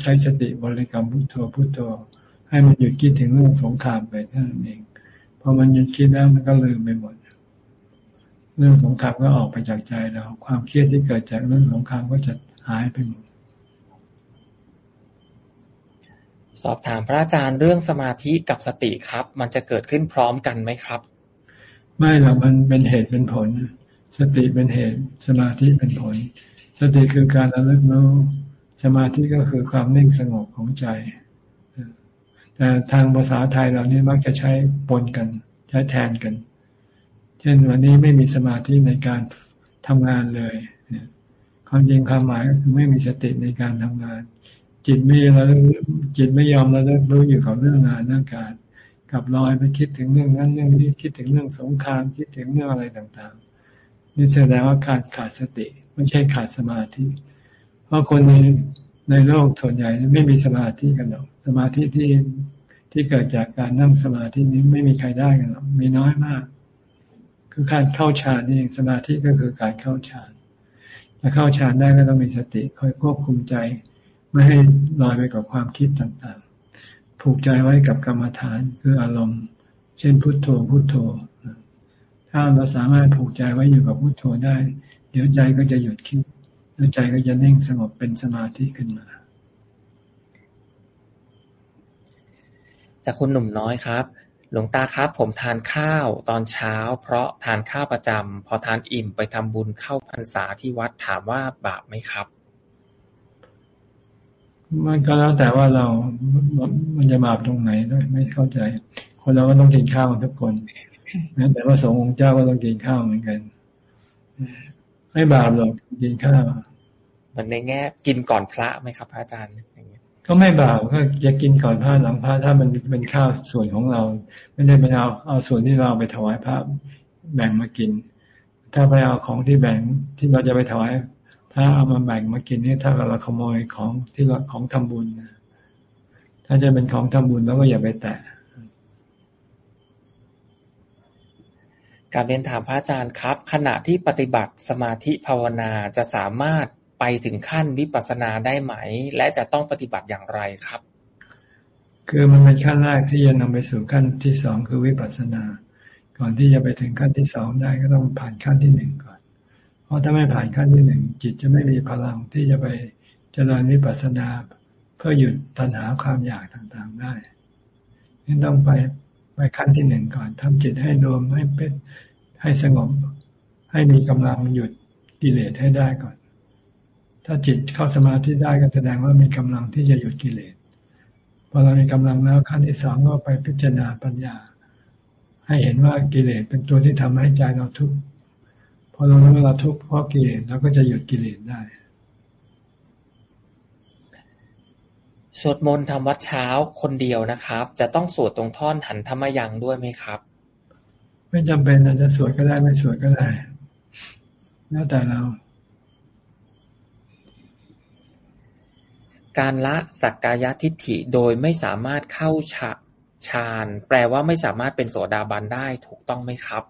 ใช้สติบริกรรมพุทโธพุทโธให้มันหยุดคิดถึงเรื่องสงครามไปเท่านั้นเองพอมันหยุดคิดแล้วมันก็ลืมไปหมด เรื่องสงครามก็ออกไปจากใจเราความเครียดที่เกิดจากเรื่องสงครามก็จะหายไปหมด สอบถามพระอาจารย์เรื่องสมาธิกับสติครับ มันจะเกิดขึ้นพร้อมกันไหมครับ ไม่หรอกมันเป็นเหตุเป็นผล สติเป็นเหตุสมาธิเป็นผล สติคือการระลึกรู้สมาธิก็คือความนิ่งสงบของใจแต่ทางภาษาไทยเรานี่มักจะใช้ปนกัน ใช้แทนกัน เช่นวันนี้ไม่มีสมาธิในการทำงานเลยความจริงความหมายก็คือไม่มีสติในการทำงาน จิตไม่ระจิตไม่ยอมระลึกรู้อยู่กับเรื่องงานเรื่องการกับลอยไปคิดถึงเรื่องนั้นเรื่องนี้คิดถึงเรื่องสงครามคิดถึงเรื่องอะไรต่างๆ นี่แสดงว่าขาดขาดสติ ไม่ใช่ขาดสมาธิ เพราะคนในในโลกส่วนใหญ่ไม่มีสมาธิกันหรอกสมาธิที่ที่เกิดจากการนั่งสมาธินี้ไม่มีใครได้กันหรอกมีน้อยมาก คือการเข้าฌานนี่สมาธิก็คือการเข้าฌานจะเข้าฌานได้ก็ต้องมีสติคอยควบคุมใจ ไม่ให้ลอยไปกับความคิดต่างๆ ผูกใจไว้กับกรรมฐานคืออารมณ์ เช่นพุทโธพุทโธ ถ้าเราสามารถผูกใจไว้อยู่กับพุทโธได้ เดี๋ยวใจก็จะหยุดคิดแล้วใจก็จะนิ่งสงบเป็นสมาธิขึ้นมา จากคุณหนุ่มน้อยครับหลวงตาครับ ผมทานข้าวตอนเช้า เพราะทานข้าวประจำพอทานอิ่มไปทำบุญเข้าพรรษาที่วัดถามว่าบาปไหมครับ มันก็แล้วแต่ว่าเรา มันจะบาปตรงไหนด้วยไม่เข้าใจ คนเราก็ต้องกินข้าวทุกคนนะแต่ว่าสงฆ์องค์เจ้าก็ต้องกินข้าวเหมือนกันไม่บาปหรอกกินข้าวมันในแง่กินก่อนพระไหมครับพระอาจารย์อย่างเงี้ยก็ไม่บาปก็จะกินก่อนพระหลังพระถ้ามันเป็นข้าวส่วนของเรา ไม่ได้ไปเอาเอาส่วนที่เราไปถวายพระแบ่งมากิน ถ้าไปเอาของที่แบ่งที่เราจะไปถวาย พระเอามาแบ่งมากินนี่ถ้าเราขโมยของที่เราของทำบุญถ้าจะเป็นของทำบุญเราก็อย่าไปแตะการเรียนถามพระอาจารย์ครับ ขณะที่ปฏิบัติสมาธิภาวนาจะสามารถไปถึงขั้นวิปัสสนาได้ไหม และจะต้องปฏิบัติอย่างไรครับ คือมันเป็นขั้นแรกที่จะนำไปสู่ขั้นที่สองคือวิปัสสนา ก่อนที่จะไปถึงขั้นที่สองได้ก็ต้องผ่านขั้นที่หนึ่งก่อน เพราะถ้าไม่ผ่านขั้นที่หนึ่งจิตจะไม่มีพลังที่จะไปเจริญวิปัสสนา เพื่อหยุดตัณหาความอยากต่างๆได้นี่ต้องไปไปขั้นที่หนึ่งก่อนทำจิตให้รวมให้เป็นให้สงบ ให้มีกำลังหยุดกิเลสให้ได้ก่อน ถ้าจิตเข้าสมาธิได้ก็แสดงว่ามีกำลังที่จะหยุดกิเลสพอเรามีกำลังแล้วขั้นที่สองก็ไปพิจารณาปัญญา ให้เห็นว่ากิเลสเป็นตัวที่ทำให้ใจเราทุกข์ พอเรารู้ว่าเราทุกข์เพราะกิเลสเราก็จะหยุดกิเลสได้ สวดมนต์ทำวัดเช้าคนเดียวนะครับ จะต้องสวดตรงท่อนหันธรรมยังด้วยไหมครับ ไม่จำเป็นจะสวดก็ได้ไม่สวดก็ได้แล้วแต่เรา การละสักกายทิฏฐิโดยไม่สามารถเข้าฌานแปลว่าไม่สามารถเป็นโสดาบันได้ถูกต้องไหมครับ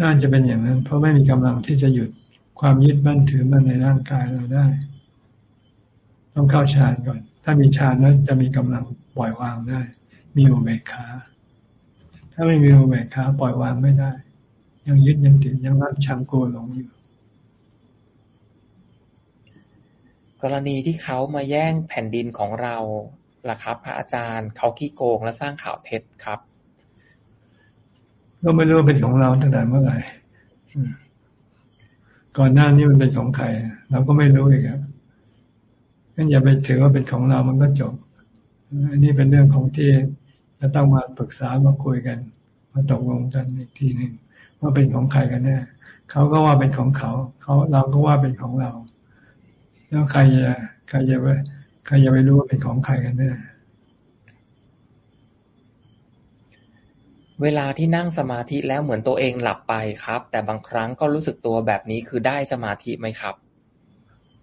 น่าจะเป็นอย่างนั้น เพราะไม่มีกำลังที่จะหยุดความยึดมั่นถือมั่นในร่างกายเราได้ ต้องเข้าฌานก่อน ถ้ามีฌานนั้นจะมีกำลังปล่อยวางได้ มีอุเบกขาถ้าไม่มีอุเบกขาปล่อยวางไม่ได้ ยังยึดยังติดยังรักชังโกหลงอยู่กรณีที่เขามาแย่งแผ่นดินของเราล่ะครับ พระอาจารย์เขาขี้โกงและสร้างข่าวเท็จครับ ก็ไม่รู้เป็นของเราตั้งแต่เมื่อไหร่ก่อนหน้านี้มันเป็นของใครเราก็ไม่รู้อีกครับงั้นอย่าไปถือว่าเป็นของเรามันก็จบ อันนี้เป็นเรื่องของที่จะต้องมาปรึกษามาคุยกัน มาตกลงกันอีกทีหนึ่งว่าเป็นของใครกันแน่เขาก็ว่าเป็นของเขาเขาเราก็ว่าเป็นของเรา แล้วใครจะใครจะไปใครจะไปรู้ว่าเป็นของใครกันแน่ เวลาที่นั่งสมาธิแล้วเหมือนตัวเองหลับไปครับ แต่บางครั้งก็รู้สึกตัวแบบนี้คือได้สมาธิไหมครับ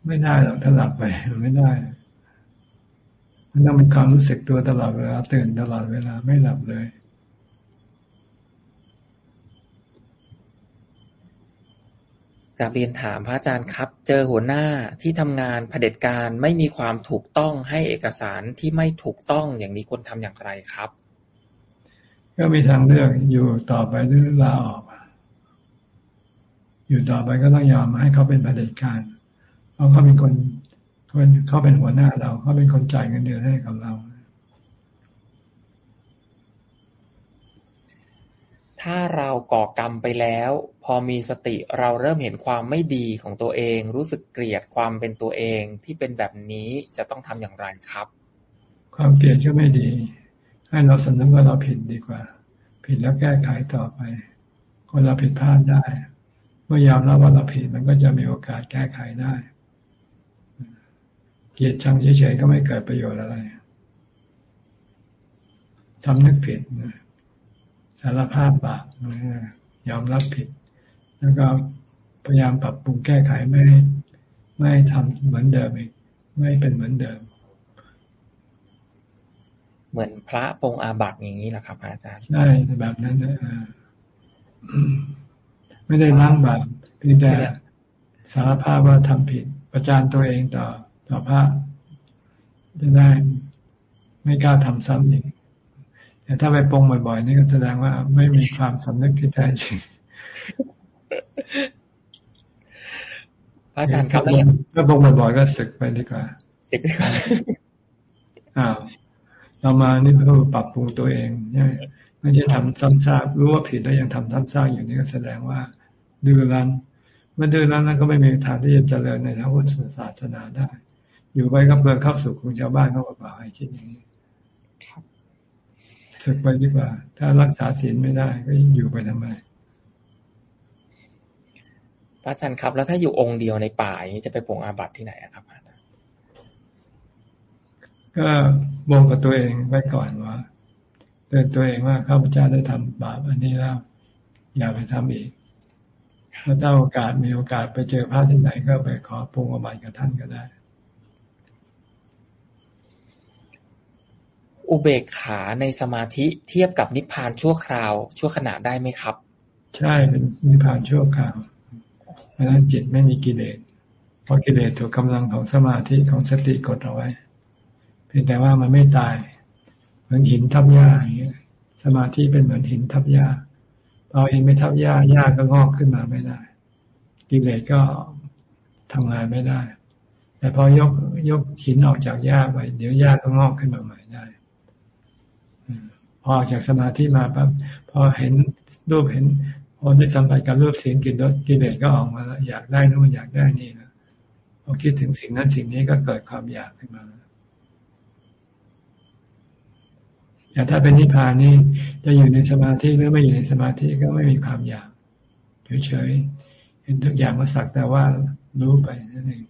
ไม่ได้หรอกถ้าหลับไปไม่ได้มันต้องมีความรู้สึกตัวตลอดเวลาตื่นตลอดเวลาไม่หลับเลยกราบเรียนถามพระอาจารย์ครับ เจอหัวหน้าที่ทำงานเผด็จการไม่มีความถูกต้องให้เอกสารที่ไม่ถูกต้องอย่างนี้ควรทำอย่างไรครับ ก็มีทางเลือกอยู่ต่อไปหรือลาออก อยู่ต่อไปก็ต้องยอมให้เขาเป็นเผด็จการ เพราะเขาเป็นคนเขาเป็นหัวหน้าเราเขาเป็นคนจ่ายเงินเดือนให้กับเราถ้าเราก่อกรรมไปแล้ว พอมีสติเราเริ่มเห็นความไม่ดีของตัวเอง รู้สึกเกลียดความเป็นตัวเองที่เป็นแบบนี้จะต้องทำอย่างไรครับ ความเกลียดก็ไม่ดี ให้เราสำนึกว่าเราผิดดีกว่า ผิดแล้วแก้ไขต่อไป คนเราผิดพลาดได้ เมื่อยอมรับว่าเราผิดมันก็จะมีโอกาสแก้ไขได้ เกลียดชังเฉยๆก็ไม่เกิดประโยชน์อะไรทำนึกผิดสารภาพบาปยอมรับผิด แล้วก็พยายามปรับปรุงแก้ไขไม่ไม่ทำเหมือนเดิมอีกไม่เป็นเหมือนเดิม เหมือนพระปงอาบัติอย่างนี้แหละครับอาจารย์ใช่แบบนั้นนะไม่ได้ล้างบาปเพียงแต่สารภาพว่าทำผิด ประจานตัวเองต่อต่อพระจะได้ไม่กล้าทำซ้ำอีกแต่ถ้าไปปรงบ่อยๆ นี่ก็แสดงว่าไม่มีความสำนึกที่แท้จริงอาจารย์ครับถ้าปรงบ่อยๆก็สึกไปดีกว่าสึกอ้าว เรามานี่เพื่อปรับปรุงตัวเองใช่ไหมไม่ใช่ทำซ้ำซากรู้ว่าผิดแล้วยังทำซ้ำซากอยู่นี่ก็แสดงว่าดื้อรั้นเมื่อดื้อรั้นนั้นก็ไม่มีทางที่จะเจริญในทางพุทธศาสนาได้ อยู่ไปก็เพื่อเข้าสู่คุณชาวบ้านเขาเปล่าให้คิดอย่างนี้ศึกไปดีกว่า ถ้ารักษาศีลไม่ได้ก็อยู่ไปทำไมพระอาจารย์ครับ แล้วถ้าอยู่องค์เดียวในป่าอย่างนี้จะไปปงอาบัติที่ไหนครับ ก็บงกับตัวเองไว้ก่อนว่าเตือนตัวเองว่าข้าพเจ้าได้ทำบาปอันนี้แล้ว อย่าไปทำอีกถ้าโอกาสมีโอกาสไปเจอพระที่ไหนก็ไปขอปงอาบัติกับท่านก็ได้ อุเบกขาในสมาธิเทียบกับนิพพานชั่วคราว ชั่วขณะได้ไหมครับ ใช่เป็นนิพพานชั่วคราวเพราะนั้นจิตไม่มีกิเลสเพราะกิเลสถูกกำลังของสมาธิของสติกดเอาไว้เพียงแต่ว่ามันไม่ตาย เหมือนหินทับหญ้าอย่างเงี้ยสมาธิเป็นเหมือนหินทับหญ้าพอหินไม่ทับหญ้าหญ้าก็งอกขึ้นมาไม่ได้กิเลสก็ทำงานไม่ได้ แต่พอยกยกหินออกจากหญ้าไปเดี๋ยวหญ้าก็งอกขึ้นมาใหม่ได้พอออกจากสมาธิมาปั๊บพอเห็นรูปเห็นพอได้สัมผัสกับรูปเสียงกลิ่นรสกิเลสก็ออกมาแล้วอยากได้นู่นอยากได้นี่นะพอคิดถึงสิ่งนั้นสิ่งนี้ก็เกิดความอยากขึ้นมาแแต่ถ้าเป็นนิพพานนี่จะอยู่ในสมาธิหรือไม่อยู่ในสมาธิก็ไม่มีความอยากเฉยๆเห็นทุกอย่างมาสักแต่ว่ารู้ไปนั่นเอง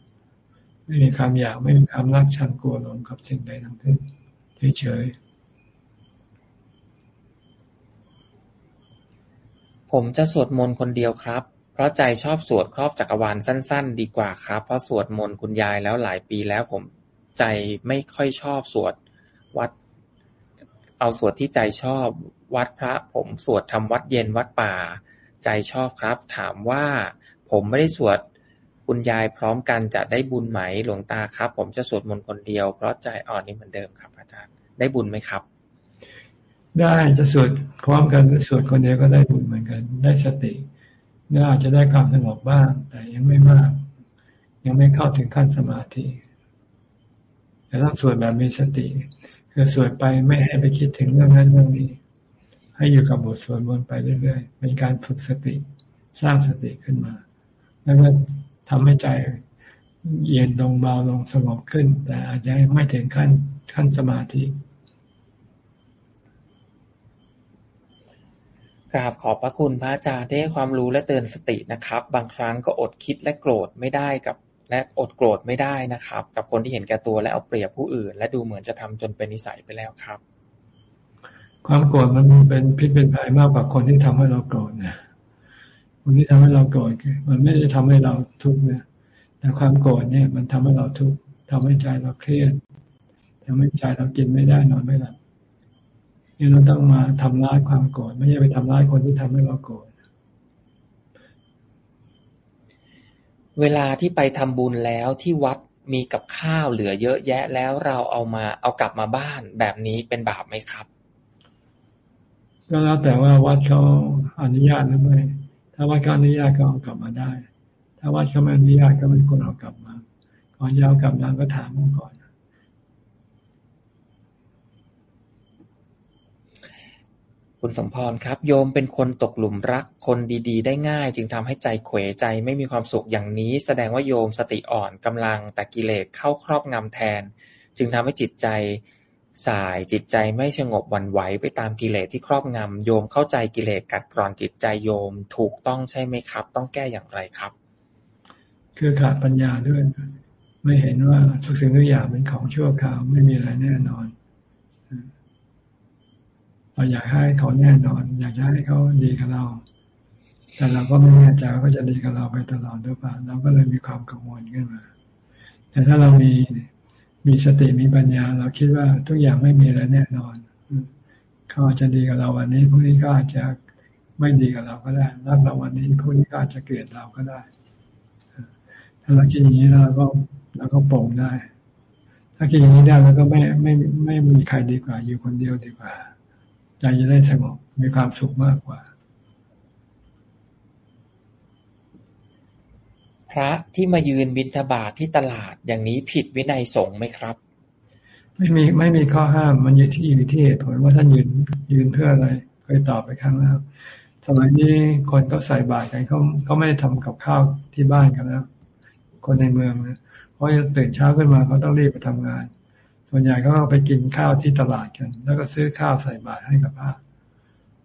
ไม่มีความอยากไม่มีความรักชังกลัวหลงกับสิ่งใดทั้งสิ้นเฉยๆผมจะสวดมนต์คนเดียวครับ เพราะใจชอบสวดครอบจักรวาลสั้น ๆ ดีกว่าครับ เพราะสวดมนต์คุณยายแล้วหลายปีแล้วผมใจไม่ค่อยชอบสวดวัด เอาสวดที่ใจชอบ วัดพระผมสวดทำวัดเย็นวัดป่า ใจชอบครับ ถามว่าผมไม่ได้สวดคุณยายพร้อมกันจะได้บุญไหมหลวงตาครับ ผมจะสวดมนต์คนเดียว เพราะใจอ่อนนี้เหมือนเดิมครับ อาจารย์ ได้บุญไหมครับ ได้จะสวดพร้อมกันหรือสวดคนเดียวก็ได้บุญเหมือนกัน ได้สติน่อาจจะได้ความสงบบ้าง แต่ยังไม่มาก ยังไม่เข้าถึงขั้นสมาธิแต่ต้องสวดแบบมีสติ คือสวดไปไม่ให้ไปคิดถึงเรื่องนั้นเรื่องนี้ ให้อยู่กับบทสวดมนต์ไปเรื่อยๆเป็นการฝึกสติ สร้างสติขึ้นมา แล้วก็ทำให้ใจเย็นลงเบาลงสงบขึ้น แต่อาจจะไม่ถึงขั้นขั้นสมาธิกราบขอบพระคุณพระอาจารย์ที่ให้ความรู้และเตือนสตินะครับ บางครั้งก็อดคิดและโกรธไม่ได้กับ และอดโกรธไม่ได้นะครับ กับคนที่เห็นแก่ตัวและเอาเปรียบผู้อื่น และดูเหมือนจะทำจนเป็นนิสัยไปแล้วครับ ความโกรธมันเป็นพิษเป็นภัยมากกว่าคนที่ทำให้เราโกรธนะคนที่ทำให้เราโกรธมันไม่ได้ทำให้เราทุกข์นะแต่ความโกรธเนี่ย มันทำให้เราทุกข์ทำให้ใจเราเครียดทำให้ใจเรากินไม่ได้นอนไม่หลับนี่เราต้องมาทำร้ายความโกรธไม่ใช่ไปทำร้ายคนที่ทำให้เราโกรธ เวลาที่ไปทำบุญแล้วที่วัดมีกับข้าวเหลือเยอะแยะแล้วเราเอามาเอากลับมาบ้านแบบนี้เป็นบาปไหมครับ ก็แล้วแต่ว่าวัดเขาอนุญาตหรือไม่ถ้าวัดเขาอนุญาตก็เอากลับมาได้ ถ้าวัดเขาไม่อนุญาตก็ไม่ควรเอากลับมา ก่อนจะเอากลับมาก็ถามก่อน คุณสมพรครับ โยมเป็นคนตกหลุมรักคนดีๆ ได้ง่าย จึงทำให้ใจเขวใจไม่มีความสุขอย่างนี้ แสดงว่าโยมสติอ่อนกำลังแต่กิเลสเข้าครอบงำแทน จึงทำให้จิตใจสายจิตใจไม่สงบวั่นไหวไปตามกิเลสที่ครอบงำโยมเข้าใจกิเลสกัดกร่อนจิตใจโยมถูกต้องใช่ไหมครับ ต้องแก้อย่างไรครับ คือขาดปัญญาด้วย ไม่เห็นว่าทุกสิ่งทุกอย่างเป็นของชั่วคราวไม่มีอะไรแน่นอน เราอยากให้เขาแน่นอน อยากให้เขาดีกับเรา แต่เราก็ไม่แน่ใจว่าเขาจะดีกับเราไปตลอดหรือเปล่าเราก็เลยมีความกังวลขึ้นมา แต่ถ้าเรามีมีสติมีปัญญา เราคิดว่าทุกอย่างไม่มีอะไรแน่นอนเขาอาจจะดีกับเราวันนี้พรุ่งนี้ก็อาจจะไม่ดีกับเราก็ได้รักเราวันนี้พรุ่งนี้ก็อาจจะเกลียดเราก็ได้ ถ้าเราคิดอย่างนี้เราก็เราก็ปลงได้ ถ้าคิดอย่างนี้ได้เราก็ไม่ไม่ไม่มีใครดีกว่า อยู่คนเดียวดีกว่า ใจจะได้สงบมีความสุขมากกว่า พระที่มายืนบิณฑบาตทที่ตลาดอย่างนี้ผิดวินัยสงฆ์ไหมครับ ไม่มีไม่มีข้อห้ามมันอยู่ที่อยู่ที่เหตุผลว่าท่านยืนยืนเพื่ออะไรเคยตอบไปครั้งแล้วสมัยนี้คนก็ใส่บาตรกันเขาเขาไม่ได้ทำกับข้าวที่บ้านกันแล้ว คนในเมืองนะเพราะจะตื่นเช้าขึ้นมาเขาต้องรีบไปทำงาน ส่วนใหญ่ก็ไปกินข้าวที่ตลาดกัน แล้วก็ซื้อข้าวใส่บาตรให้กับพระ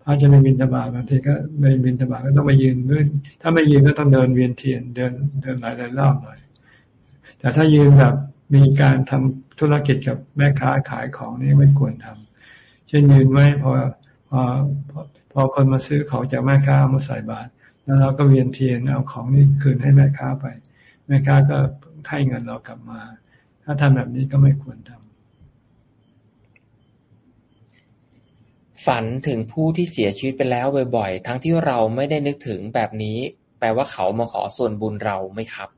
พระจะไม่บินตบาทบางทีก็ไม่บินตบาทก็ต้องไปยืนด้วยถ้าไม่ยืนก็ต้องเดินเวียนเทียนเดินเดินหลายหลายรอบหน่อย แต่ถ้ายืนแบบมีการทำธุรกิจกับแม่ค้าขายของนี่ไม่ควรทำเช่นยืนไว้พอพอพอคนมาซื้อของจากแม่ค้ามาใส่บาตรแล้วเราก็เวียนเทียนเอาของนี่คืนให้แม่ค้าไป แม่ค้าก็ให้เงินเรากลับมา ถ้าทำแบบนี้ก็ไม่ควรทำ ฝันถึงผู้ที่เสียชีวิตไปแล้วบ่อยๆ ทั้งที่เราไม่ได้นึกถึงแบบนี้ แปลว่าเขามาขอส่วนบุญเราไหมครับ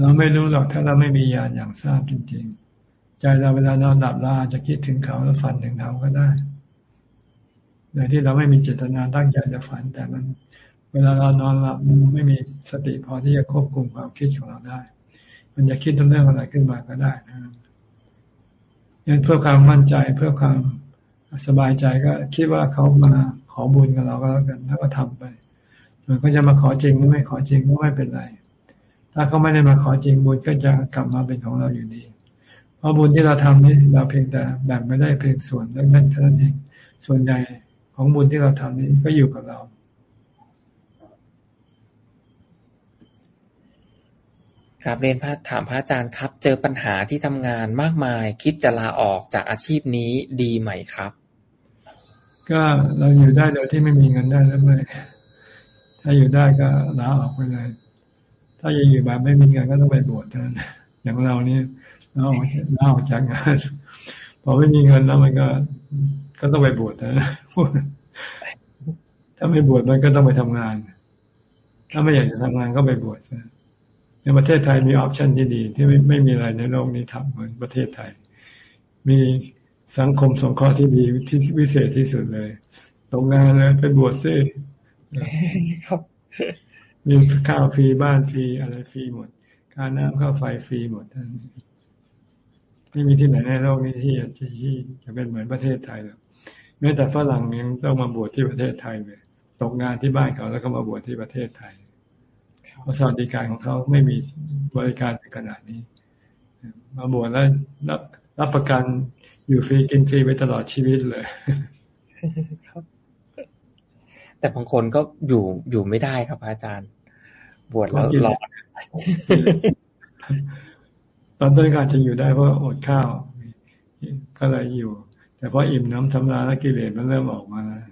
เราไม่รู้หรอกถ้าเราไม่มีญาณอย่างทราบจริง ๆ ใจเราเวลานอนหลับเราอาจจะคิดถึงเขาแล้วฝันถึงเขาก็ได้โดยที่เราไม่มีเจตนาตั้งใจจะฝันแต่มัน เวลาเรานอนหลับไม่มีสติพอที่จะควบคุมความคิดของเราได้ มันจะคิดเรื่องอะไรขึ้นมาก็ได้นะยันเพื่อความมั่นใจเพื่อความ สบายใจก็คิดว่าเขามาขอบุญกับเราก็แล้วกันถ้าก็ทำไปส่วนเขาจะมาขอจริงหรือไม่ขอจริงก็ไม่เป็นไร ถ้าเขาไม่ได้มาขอจริงบุญก็จะกลับมาเป็นของเราอยู่ดีเพราะบุญที่เราทำนี่เราเพียงแต่แบ่งไม่ได้เพียงส่วนเล็กน้อยเท่านั้นเองส่วนใหญ่ของบุญที่เราทำนี้ก็อยู่กับเราครับเรียนพระถามพระอาจารย์ครับ เจอปัญหาที่ทำงานมากมาย คิดจะลาออกจากอาชีพนี้ดีไหมครับ ก็เราอยู่ได้โดยที่ไม่มีเงินได้แล้วไหมถ้าอยู่ได้ก็ลาออกไปเลย ถ้ายังอยู่แบบไม่มีเงินก็ต้องไปบวชเท่านั้นอย่างเรานี่เราออกลาออกจากงานพอไม่มีเงินแล้วมันก็ ก็ต้องไปบวชนะถ้าไม่บวชมันก็ต้องไปทำงาน ถ้าไม่อยากจะทำงานก็ไปบวชในประเทศไทยมี option ที่ดี ที่ไม่ไม่มีอะไรในโลกนี้ทำเหมือนประเทศไทย มี สังคมสงเคราะห์ที่ดีที่วิเศษที่สุดเลย ตกงานเลยไปบวชซิครับ มีข้าวฟรีบ้านฟรีอะไรฟรีหมดค่าน้ำค่าไฟฟรีหมดท่านไม่มีที่ไหนในโลกนี้ที่ที่ที่จะเป็นเหมือนประเทศไทยหรอกแม้แต่ฝรั่งยังต้องมาบวชที่ประเทศไทยเลยตกงานที่บ้านเขาแล้วก็มาบวชที่ประเทศไทยเพราะสวัสดิการของเขาไม่มีบริการในขนาดนี้ มาบวชแล้วรับรับประกัน อยู่ฟรีกินฟรีไปตลอดชีวิตเลยครับ แต่บางคนก็อยู่อยู่ไม่ได้ครับอาจารย์ บวชแล้วรอตอนต้นการจะอยู่ได้เพราะอดข้าวก็เลยอยู่ แต่พออิ่มน้ำทำลายแล้วกิเลสมันเริ่มออกมาแล้ว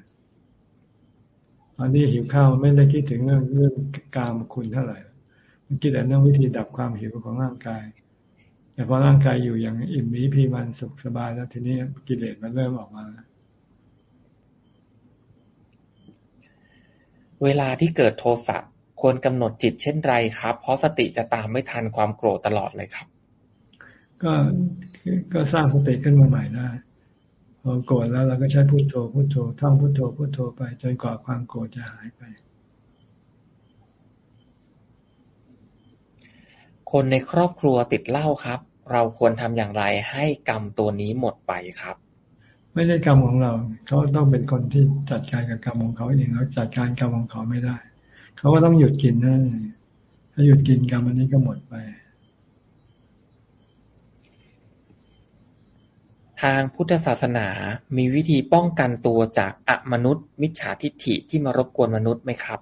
ตอนนี้หิวข้าวไม่ได้คิดถึงเรื่องเรื่องกามคุณเท่าไหร่ มันคิดแต่เรื่องวิธีดับความหิวของร่างกาย แต่พอร่างกายอยู่อย่างอิ่มมีพีมันสุขสบายแล้วทีนี้กิเลสมันเริ่มออกมาเวลาที่เกิดโทสะควรกำหนดจิตเช่นไรครับ เพราะสติจะตามไม่ทันความโกรธตลอดเลยครับ ก็ก็สร้างสติขึ้นมาใหม่ได้พอโกรธแล้วเราก็ใช้พุโทโธพุโทโธท่องพุโทโธพุโทโธไปจนกว่าความโกรธจะหายไป คนในครอบครัวติดเหล้าครับ เราควรทำอย่างไรให้กรรมตัวนี้หมดไปครับ ไม่ได้กรรมของเรา เขาต้องเป็นคนที่จัดการกับกรรมของเขาเองเขาจัดการกรรมของเขาไม่ได้ เขาก็ต้องหยุดกินนั่นถ้าหยุดกินกรรมอันนี้ก็หมดไป ทางพุทธศาสนามีวิธีป้องกันตัวจากอมนุษย์ มิจฉาทิฏฐิที่มารบกวนมนุษย์ไหมครับ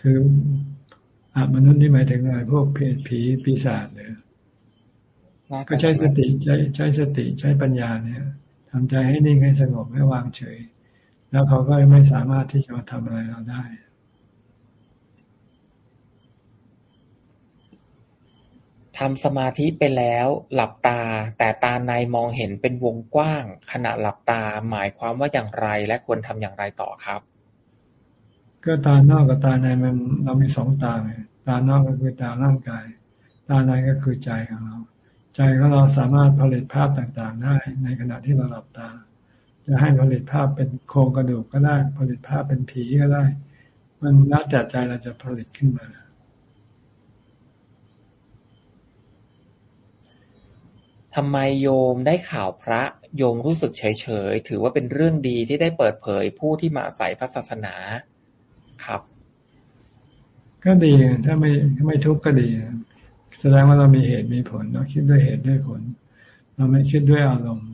คือ อมนุษย์ที่หมายถึงอะไรพวกเพศผีปีศาจเลยก็ใช้สติใช้ใช้สติใช้ปัญญาเนี่ยทำใจให้นิ่งให้สงบให้วางเฉย แล้วเขาก็ไม่สามารถที่จะมาทำอะไรเราได้ทำสมาธิไปแล้วหลับตา แต่ตาในมองเห็นเป็นวงกว้าง ขณะหลับตาหมายความว่าอย่างไรและควรทำอย่างไรต่อครับ ก็ตานอกกับตาในมันเรามีสองตาไงตานอกก็คือตาร่างกาย ตาในก็คือใจของเรา ใจของเราสามารถผลิตภาพต่างๆ ได้ ในขณะที่เราหลับตา จะให้ผลิตภาพเป็นโครงกระดูกก็ได้ ผลิตภาพเป็นผีก็ได้ มันแล้วแต่ใจเราจะผลิตขึ้นมาทำไมโยมได้ข่าวพระโยมรู้สึกเฉยๆถือว่าเป็นเรื่องดีที่ได้เปิดเผยผู้ที่มาใส่พระศาสนา ครับ ก็ดีถ้าไม่ถ้าไม่ทุกข์ก็ดีแสดงว่าเรามีเหตุมีผล เราคิดด้วยเหตุด้วยผล เราไม่คิดด้วยอารมณ์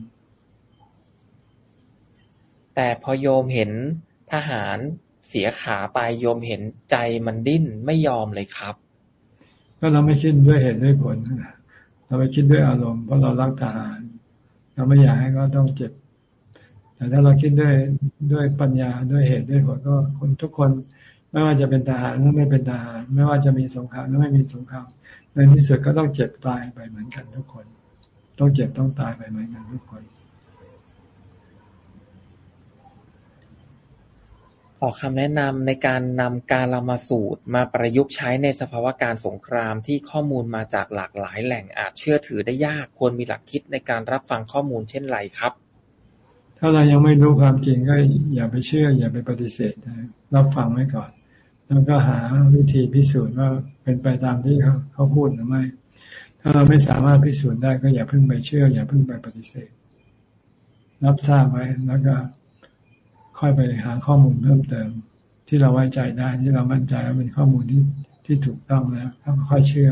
แต่พอโยมเห็นทหารเสียขาไปโยมเห็นใจมันดิ้นไม่ยอมเลยครับ ก็เราไม่คิดด้วยเหตุด้วยผลเราไปคิดด้วยอารมณ์เพราะเรารักทหาร เราไม่อยากให้เขาต้องเจ็บ แต่ถ้าเราคิดด้วยด้วยปัญญาด้วยเหตุด้วยผลก็คนทุกคน ไม่ว่าจะเป็นทหารหรือไม่เป็นทหาร ไม่ว่าจะมีสงครามหรือไม่มีสงครามในที่สุดก็ต้องเจ็บตายไปเหมือนกันทุกคน ต้องเจ็บต้องตายไปเหมือนกันทุกคน ขอคำแนะนำในการนำการละมาสูตรมาประยุกต์ใช้ในสภาวะการสงครามที่ข้อมูลมาจากหลากหลายแหล่งอาจเชื่อถือได้ยาก ควรมีหลักคิดในการรับฟังข้อมูลเช่นไรครับ ถ้าเรายังไม่รู้ความจริงก็อย่าไปเชื่อ อย่าไปปฏิเสธนะรับฟังไว้ก่อน แล้วก็หาวิธีพิสูจน์ว่าเป็นไปตามที่เขาเขาพูดหรือไม่ ถ้าเราไม่สามารถพิสูจน์ได้ก็อย่าเพิ่งไปเชื่อ อย่าเพิ่งไปปฏิเสธ รับทราบไว้แล้วก็ค่อยไปหาข้อมูลเพิ่มเติม ที่เราไว้ใจได้ที่เรามั่นใจว่าเป็นข้อมูลที่ที่ถูกต้องแล้วก็ค่อยเชื่อ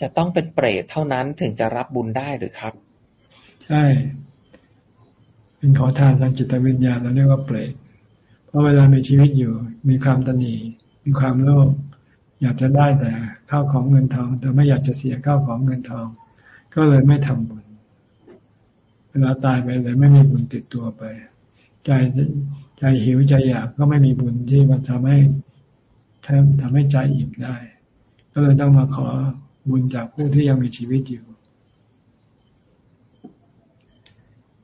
จะต้องเป็นเปรตเท่านั้นถึงจะรับบุญได้หรือครับ ใช่ เป็นขอทานทางจิตวิญญาณเราเรียกว่าเปรตเพราะเวลามีชีวิตอยู่ มีความตนีมีความโลภอยากจะได้แต่ข้าวของเงินทอง แต่ไม่อยากจะเสียข้าวของเงินทอง ก็เลยไม่ทำบุญ เวลาตายไปเลยไม่มีบุญติดตัวไป ใจใจหิวใจอยากก็ไม่มีบุญที่มันทำให้ทำให้ใจอิ่มได้ ก็เลยต้องมาขอ บุญจากผู้ที่ยังมีชีวิตอยู่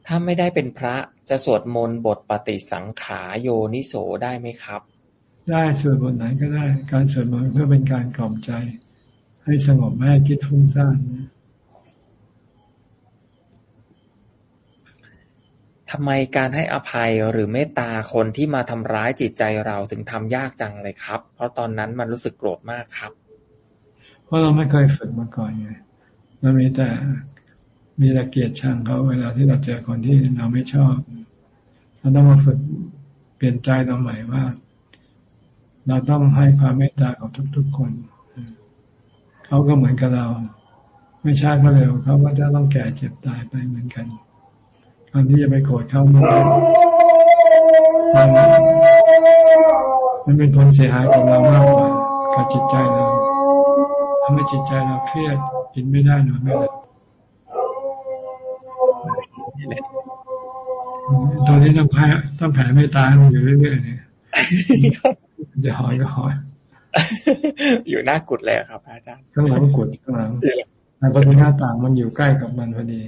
ถ้าไม่ได้เป็นพระจะสวดมนต์บทปฏิสังขาโยนิโสได้ไหมครับ ได้สวดบทไหนก็ได้ การสวดมนต์เพื่อเป็นการกล่อมใจ ให้สงบไม่ให้คิดฟุ้งซ่านนะทำไมการให้อภัยหรือเมตตาคนที่มาทำร้ายจิตใจเราถึงทำยากจังเลยครับ เพราะตอนนั้นมันรู้สึกโกรธมากครับ เพราะเราไม่เคยฝึกมาก่อนไงเรามีแต่มีแต่เกียดชังเขาเวลาที่เราเจอคนที่เราไม่ชอบ เราต้องมาฝึกเปลี่ยนใจเราใหม่ว่า เราต้องให้ความเมตตากับทุก ๆ คนเขาก็เหมือนกับเรา ไม่ช้าก็เร็วเขาก็จะต้องแก่เจ็บตายไปเหมือนกันอันที่จะไปโกรธเขามันมันเป็นผลเสียหายกับเรามากกว่ากับจิตใจเรา ทำให้จิตใจเราเครียดกินไม่ได้นอนไม่หลับตอนนี้ต้องแพ้ต้องแผ่ไม่ตายมันอยู่เรื่อยๆเนี่ยจะหอยก็หอยอยู่หน้ากุดเลยครับ อาจารย์ข้างหลังกุดข้างหลังแต่พอดีหน้าต่างมันอยู่ใกล้กับมันพอดี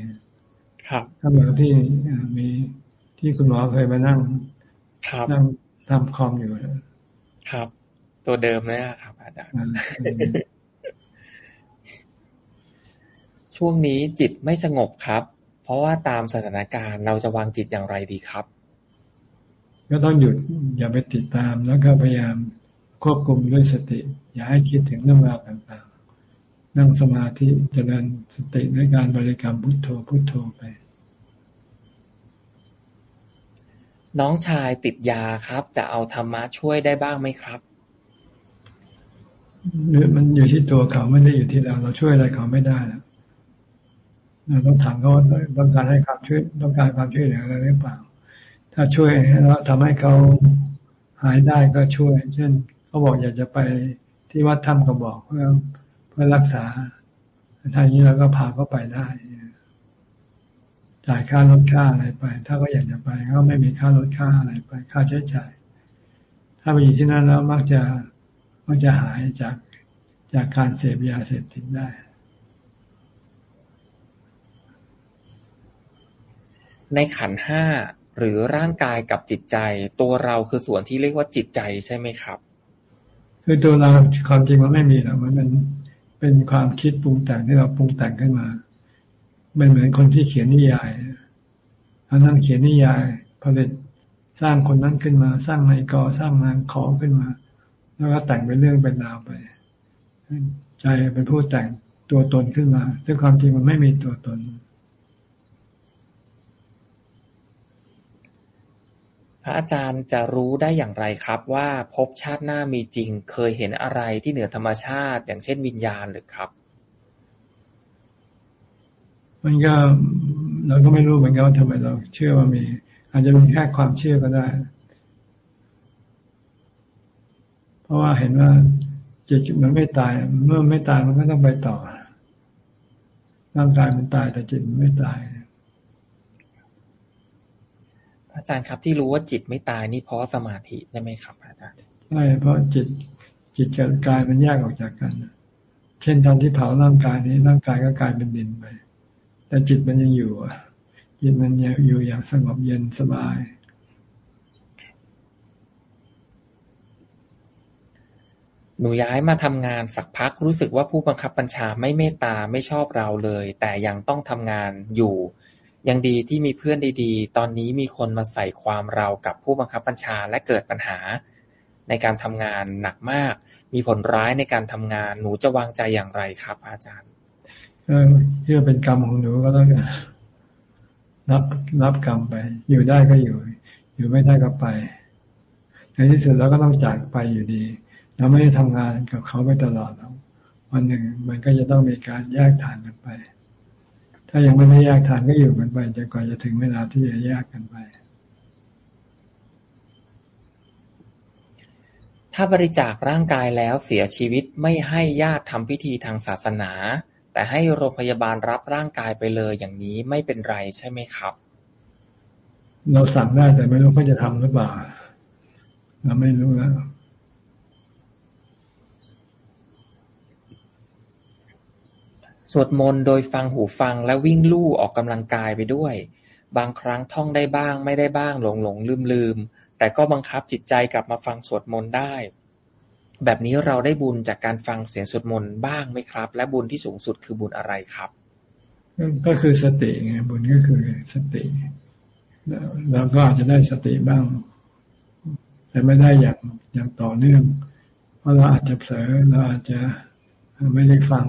ครับถ้าเมื่อที่มีที่คุณหมอเคยมานั่งครับนั่งทำคอมอยู่ครับ ตัวเดิมเลยครับอาจารย์ ช่วงนี้จิตไม่สงบครับ เพราะว่าตามสถานการณ์เราจะวางจิตอย่างไรดีครับ ก็ต้องหยุดอย่าไปติดตามแล้วก็พยายามควบคุมด้วยสติ อย่าให้คิดถึงเรื่องราวต่างๆ นั่งสมาธิเจริญสติด้วยการบริกรรมพุทโธพุทโธไป น้องชายติดยาครับ จะเอาธรรมะช่วยได้บ้างไหมครับหรือมันอยู่ที่ตัวเขาไม่ได้อยู่ที่เรา เราช่วยอะไรเขาไม่ได้ เราต้องถามเขาต้องการให้ความช่วยต้องการความช่วยเหลืออะไรหรือเปล่า ถ้าช่วยแล้วทำให้เขาหายได้ก็ช่วย เช่นเขาบอกอยากจะไปที่วัดถ้ำก็บอกเพื่อเพื่อรักษาทางนี้เราก็พาเขาไปได้จ่ายค่ารถค่าอะไรไป ถ้าก็อยากจะไปเขาไม่มีค่ารถค่าอะไรไป ค่าใช้จ่าย ถ้าไปอยู่ที่นั่นแล้วมักจะมักจะหายจากจากการเสพยาเสพติดได้ ในขันห้าหรือร่างกายกับจิตใจ ตัวเราคือส่วนที่เรียกว่าจิตใจใช่ไหมครับ คือตัวเราความจริงมันไม่มีหรอกมันเป็นเป็นความคิดปรุงแต่งที่เราปรุงแต่งขึ้นมาเป็นเหมือนคนที่เขียนนิยายอันนั้นเขียนนิยายผลิตสร้างคนนั้นขึ้นมา สร้างนายกสร้างนางขอขึ้นมา แล้วก็แต่งเป็นเรื่องเป็นราวไป ใจเป็นผู้แต่งตัวตนขึ้นมาซึ่งความจริงมันไม่มีตัวตน ระอาจารย์จะรู้ได้อย่างไรครับว่าภพชาติหน้ามีจริง เคยเห็นอะไรที่เหนือธรรมชาติ อย่างเช่นวิญญาณหรือครับ มันก็เราก็ไม่รู้เหมือนกันว่าทำไมเรา เชื่อว่ามี อาจจะเป็นแค่ความเชื่อก็ได้ เพราะว่าเห็นว่าจิตมันไม่ตาย เมื่อไม่ตายมันก็ต้องไปต่อร่างกายมันตายแต่จิตมันไม่ตาย อาจารย์ครับที่รู้ว่าจิตไม่ตายนี่เพราะสมาธิใช่ไหมครับ อาจารย์ใช่เพราะจิตจิตกับกายมันแยกออกจากกัน เช่นตอนที่เผาร่างกายนี้ร่างกายก็กลายเป็นดินไป แต่จิตมันยังอยู่จิตมันยังอยู่อย่างสงบเย็นสบายหนูย้ายมาทำงานสักพักรู้สึกว่าผู้บังคับบัญชาไม่เมตตาไม่ชอบเราเลย แต่ยังต้องทำงานอยู่ ยังดีที่มีเพื่อนดี ๆ ตอนนี้มีคนมาใส่ความเรากับผู้บังคับบัญชาและเกิดปัญหา ในการทำงานหนักมาก มีผลร้ายในการทำงาน หนูจะวางใจอย่างไรครับ อาจารย์ที่ว่าเป็นกรรมของหนูก็ต้องรับรับกรรมไป อยู่ได้ก็อยู่ อยู่ไม่ได้ก็ไป ในที่สุดเราก็ต้องจากไปอยู่ดี เราไม่ได้ทำงานกับเขาไปตลอดแล้ววันหนึ่งมันก็จะต้องมีการแยกทางกันไป ถ้ายังไม่ได้แยกทางก็อยู่กันไปจนกว่าจะถึงเวลาที่จะแยกกันไป ถ้าบริจาคร่างกายแล้วเสียชีวิตไม่ให้ญาติทำพิธีทางศาสนา แต่ให้โรงพยาบาลรับร่างกายไปเลยอย่างนี้ไม่เป็นไรใช่ไหมครับ เราสั่งได้แต่ไม่รู้เขาจะทำหรือเปล่าเราไม่รู้แล้ว สวดมนต์โดยฟังหูฟังและวิ่งลู่ออกกำลังกายไปด้วย บางครั้งท่องได้บ้างไม่ได้บ้างหลงหลงลืมลืมแต่ก็บังคับจิตใจกลับมาฟังสวดมนต์ได้ แบบนี้เราได้บุญจากการฟังเสียงสวดมนต์บ้างไหมครับ และบุญที่สูงสุดคือบุญอะไรครับก็คือสติไงบุญก็คือสติเราก็อาจจะได้สติบ้าง แต่ไม่ได้อย่างอย่างต่อเนื่อง เพราะเราอาจจะเผลอเราอาจจะไม่ได้ฟัง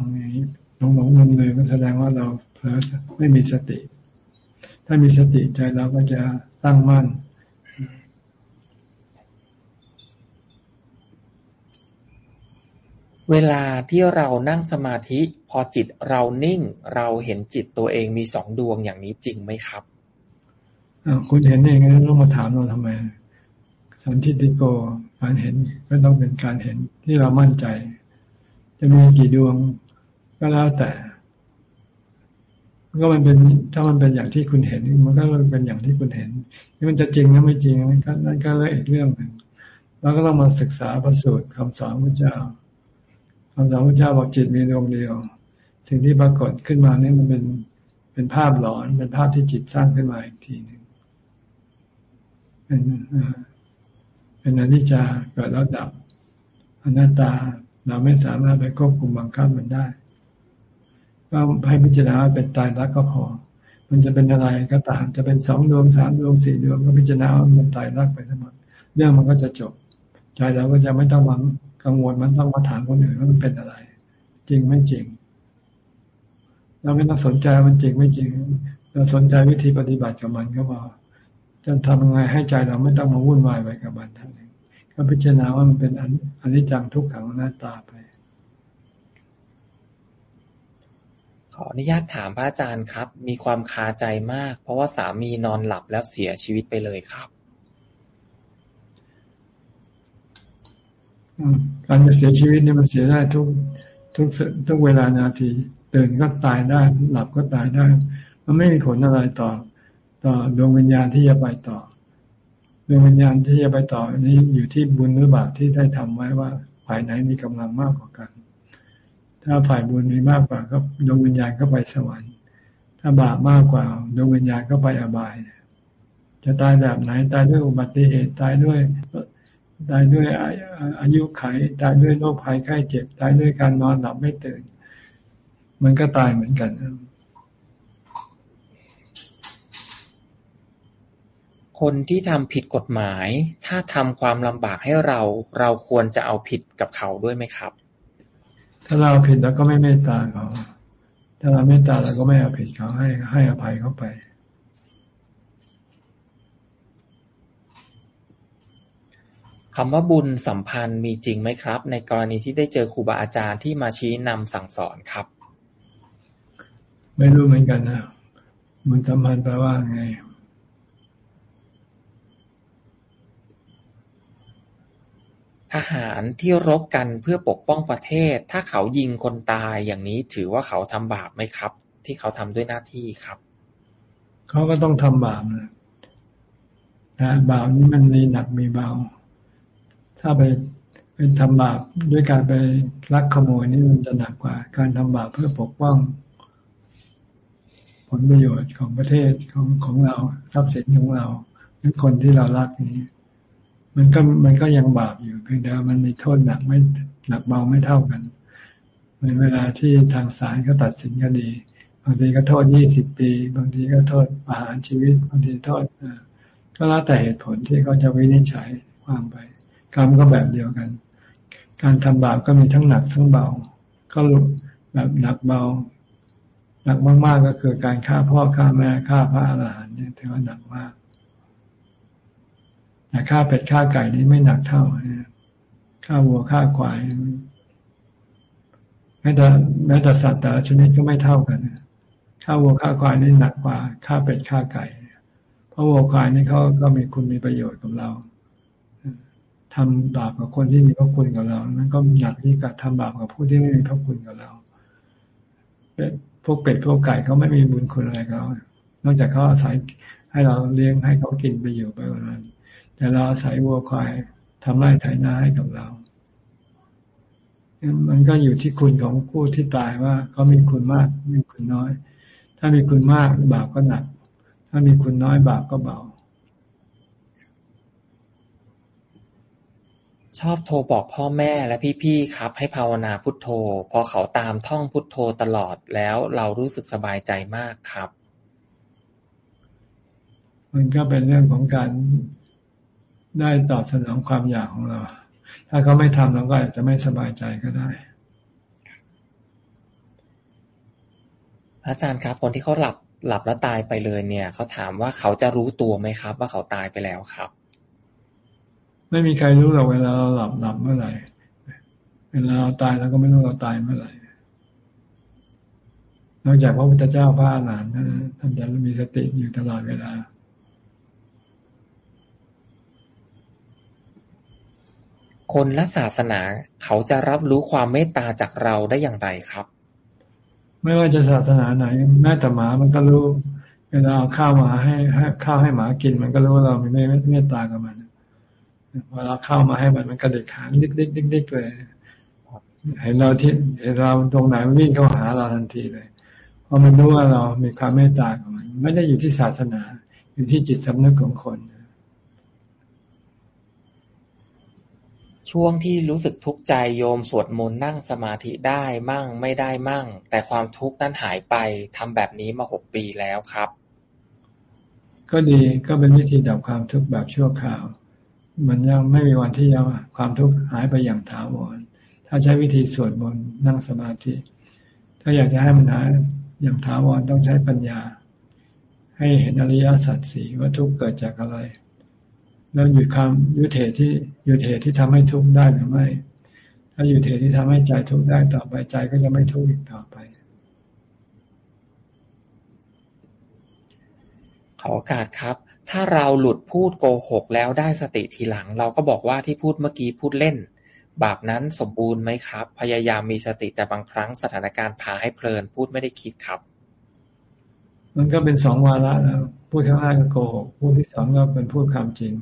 หลงหลงลืมเลยก็แสดงว่าเราเผลอไม่มีสติ ถ้ามีสติใจเราก็จะตั้งมั่น เวลาที่เรานั่งสมาธิพอจิตเรานิ่ง เราเห็นจิตตัวเองมีสองดวงอย่างนี้จริงไหมครับคุณเห็นเองแล้วต้องมาถามเราทำไม สันทิติโกการเห็นก็ต้องเป็นการเห็นที่เรามั่นใจ จะมีกี่ดวง ก็แล้วแต่ก็มันเป็นถ้ามันเป็นอย่างที่คุณเห็น มันก็เป็นอย่างที่คุณเห็นนี่มันจะจริงหรือไม่จริงนั่นก็นั่นก็เลยอีกเรื่องหนึ่งเราก็ต้องมาศึกษาประสูตรคำสอนพระเจ้าคำสอนพระเจ้าบอกจิตมีดวงเดียว สิ่งที่ปรากฏขึ้นมานี่มันเป็นเป็นภาพหลอน เป็นภาพที่จิตสร้างขึ้นมาอีกทีหนึ่งเป็นเป็นอนิจจาเกิดแล้วดับอนัตตาเราไม่สามารถไปควบคุมบังคับมันได้ ก็ให้พิจารณาเป็นตายรักก็พอ มันจะเป็นอะไรก็ตาม จะเป็นสองดวงสามดวงสี่ดวงก็พิจารณาว่ามันตายรักไปทั้งหมดเรื่องมันก็จะจบ ใจเราก็จะไม่ต้องหวังกังวลมันต้องมาถามคนอื่นว่ามันเป็นอะไร จริงไม่จริง เราไม่ต้องสนใจมันจริงไม่จริง เราสนใจวิธีปฏิบัติกับมันก็พอจะทำยังไงให้ใจเราไม่ต้องมาวุ่นวายไปกับมันทั้งนั้นก็พิจารณาว่ามันเป็นอนิจจังทุกขังหน้าตาไป ข ออนุญาตถามพระอาจารย์ครับ มีความคาใจมาก เพราะว่าสามีนอนหลับแล้วเสียชีวิตไปเลยครับการจะเสียชีวิตเนี่ยมันเสียได้ทุกทุกทุกเวลานาทีตื่นก็ตายได้ หลับก็ตายได้ มันไม่มีผลอะไรต่อ ต่อดวงวิญญาณที่จะไปต่อดวงวิญญาณที่จะไปต่อนี้อยู่ที่บุญหรือบาปที่ได้ทำไว้ว่าฝ่ายไหนมีกำลังมากกว่ากัน ถ้าฝ่ายบุญมีมากกว่าก็ดวงวิญญาณก็ไปสวรรค์ ถ้าบาปมากกว่าดวงวิญญาณก็ไปอบาย จะตายแบบไหนตายด้วยอุบัติเหตุตายด้วยตายด้วยอายุไขตายด้วยโรคภัยไข้เจ็บ ตายด้วยการนอนหลับไม่ตื่น มันก็ตายเหมือนกันคนที่ทำผิดกฎหมาย ถ้าทำความลำบากให้เรา เราควรจะเอาผิดกับเขาด้วยไหมครับ ถ้าเราผิดแล้วก็ไม่เมตตาเขา ถ้าเราเมตตาเราก็ไม่เอาผิดเขาให้ให้อภัยเขาไปคำว่าบุญสัมพันธ์มีจริงไหมครับ ในกรณีที่ได้เจอครูบาอาจารย์ที่มาชี้นำสั่งสอนครับ ไม่รู้เหมือนกันนะบุญสัมพันธ์แปลว่าไง ทหารที่รบกันเพื่อปกป้องประเทศ ถ้าเขายิงคนตายอย่างนี้ถือว่าเขาทำบาปไหมครับ ที่เขาทำด้วยหน้าที่ครับ เขาก็ต้องทำบาปนะบาปนี้มันมีหนักมีเบา ถ้าไปเป็นทำบาปด้วยการไปลักขโมยนี่มันจะหนักกว่า การทำบาปเพื่อปกป้อง ผลประโยชน์ของประเทศของของเราทรัพย์สินของเราหรือคนที่เรารักนี้ มันก็มันก็ยังบาปอยู่เพียงแต่มันมีโทษหนักไม่หนักเบาไม่เท่ากันเหมือนเวลาที่ทางศาลเขาตัดสินคดี บางทีก็โทษยี่สิบปี บางทีก็โทษประหารชีวิต บางทีโทษก็แล้วแต่เหตุผลที่เขาจะวินิจฉัยความไปกรรมก็แบบเดียวกัน การทำบาปก็มีทั้งหนักทั้งเบา ก็แบบหนักเบา หนักมากๆก็คือการฆ่าพ่อฆ่าแม่ฆ่าพระอรหันต์เนี่ยถือว่าหนักมาก แต่ฆ่าเป็ดฆ่าไก่นี่ไม่หนักเท่าฆ่าวัวฆ่าควายแม้แต่แม้แต่สัตว์แต่ละชนิดก็ไม่เท่ากันฆ่าวัวฆ่าควายนี่หนักกว่าฆ่าเป็ดฆ่าไก่ เพราะวัวควายนี่เขาก็มีคุณมีประโยชน์กับเราทำบาปกับคนที่มีพระคุณกับเรา นั้นก็หนักที่กับทำบาปกับผู้ที่ไม่มีพระคุณกับเราเป็ดพวกเป็ดพวกไก่เขาไม่มีบุญคุณอะไรเขานอกจากเขาอาศัยให้เราเลี้ยงให้เขากินไปอยู่ไปวันนั้น แต่เราอาศัยวัวควายทำไร่ไถนาให้กับเรา มันก็อยู่ที่คุณของผู้ที่ตายว่าเขามีคุณมากมีคุณน้อย ถ้ามีคุณมากบาปก็หนัก ถ้ามีคุณน้อยบาปก็เบาชอบโทรบอกพ่อแม่และพี่ๆครับ ให้ภาวนาพุทโธ พอเขาตามท่องพุทโธตลอดแล้วเรารู้สึกสบายใจมากครับ มันก็เป็นเรื่องของการ ได้ตอบสนองความอยากของเรา ถ้าเขาไม่ทำเราก็อาจจะไม่สบายใจก็ได้อาจารย์ครับ คนที่เขาหลับหลับแล้วตายไปเลยเนี่ยเขาถามว่าเขาจะรู้ตัวไหมครับ ว่าเขาตายไปแล้วครับ ไม่มีใครรู้หรอกเวลาเราหลับหลับเมื่อไหร่เวลาเราตายเราก็ไม่รู้เราตายเมื่อไหร่นอกจากพระพุทธเจ้าพระอรหันต์ท่านจะมีสติอยู่ตลอดเวลา คนละศาสนาเขาจะรับรู้ความเมตตาจากเราได้อย่างไรครับ ไม่ว่าจะศาสนาไหน แม้แต่หมามันก็รู้ เวลาเอาข้าวมาให้ข้าวให้หมากิน มันก็รู้ว่าเรามีเมตตากับมันพอเราเข้ามาให้มันมันกระดิกหางดิ๊กดิ๊กดิ๊กดิ๊กเลยเห็นเราที่เห็นเราตรงไหนวิ่งเข้าหาเราทันทีเลย เพราะมันรู้ว่าเรามีความเมตตากับมัน ไม่ได้อยู่ที่ศาสนา อยู่ที่จิตสำนึกของคน ช่วงที่รู้สึกทุกข์ใจโยมสวดมนต์นั่งสมาธิได้มั่งไม่ได้มั่ง แต่ความทุกข์นั้นหายไปทำแบบนี้มาหกปีแล้วครับ ก็ดีก็เป็นวิธีดับความทุกข์แบบชั่วคราว มันยังไม่มีวันที่จะความทุกข์หายไปอย่างถาวรถ้าใช้วิธีสวดมนต์นั่งสมาธิ ถ้าอยากจะให้มันหายอย่างถาวรต้องใช้ปัญญา ให้เห็นอริยสัจสี่ว่าทุกข์เกิดจากอะไร แล้วหยุดความยุเทที่ยุเทที่ทำให้ทุกข์ได้หรือไม่ ถ้ายุเทที่ทำให้ใจทุกข์ได้ต่อไปใจก็จะไม่ทุกข์อีกต่อไป ขอโอกาสครับ ถ้าเราหลุดพูดโกหกแล้วได้สติทีหลัง เราก็บอกว่าที่พูดเมื่อกี้พูดเล่น บาปนั้นสมบูรณ์ไหมครับ พยายามมีสติแต่บางครั้งสถานการณ์พาให้เพลิน พูดไม่ได้คิดครับ มันก็เป็นสองวาระแล้วพูดครั้งแรกก็โกหกพูดที่สองก็เป็นพูดความจริง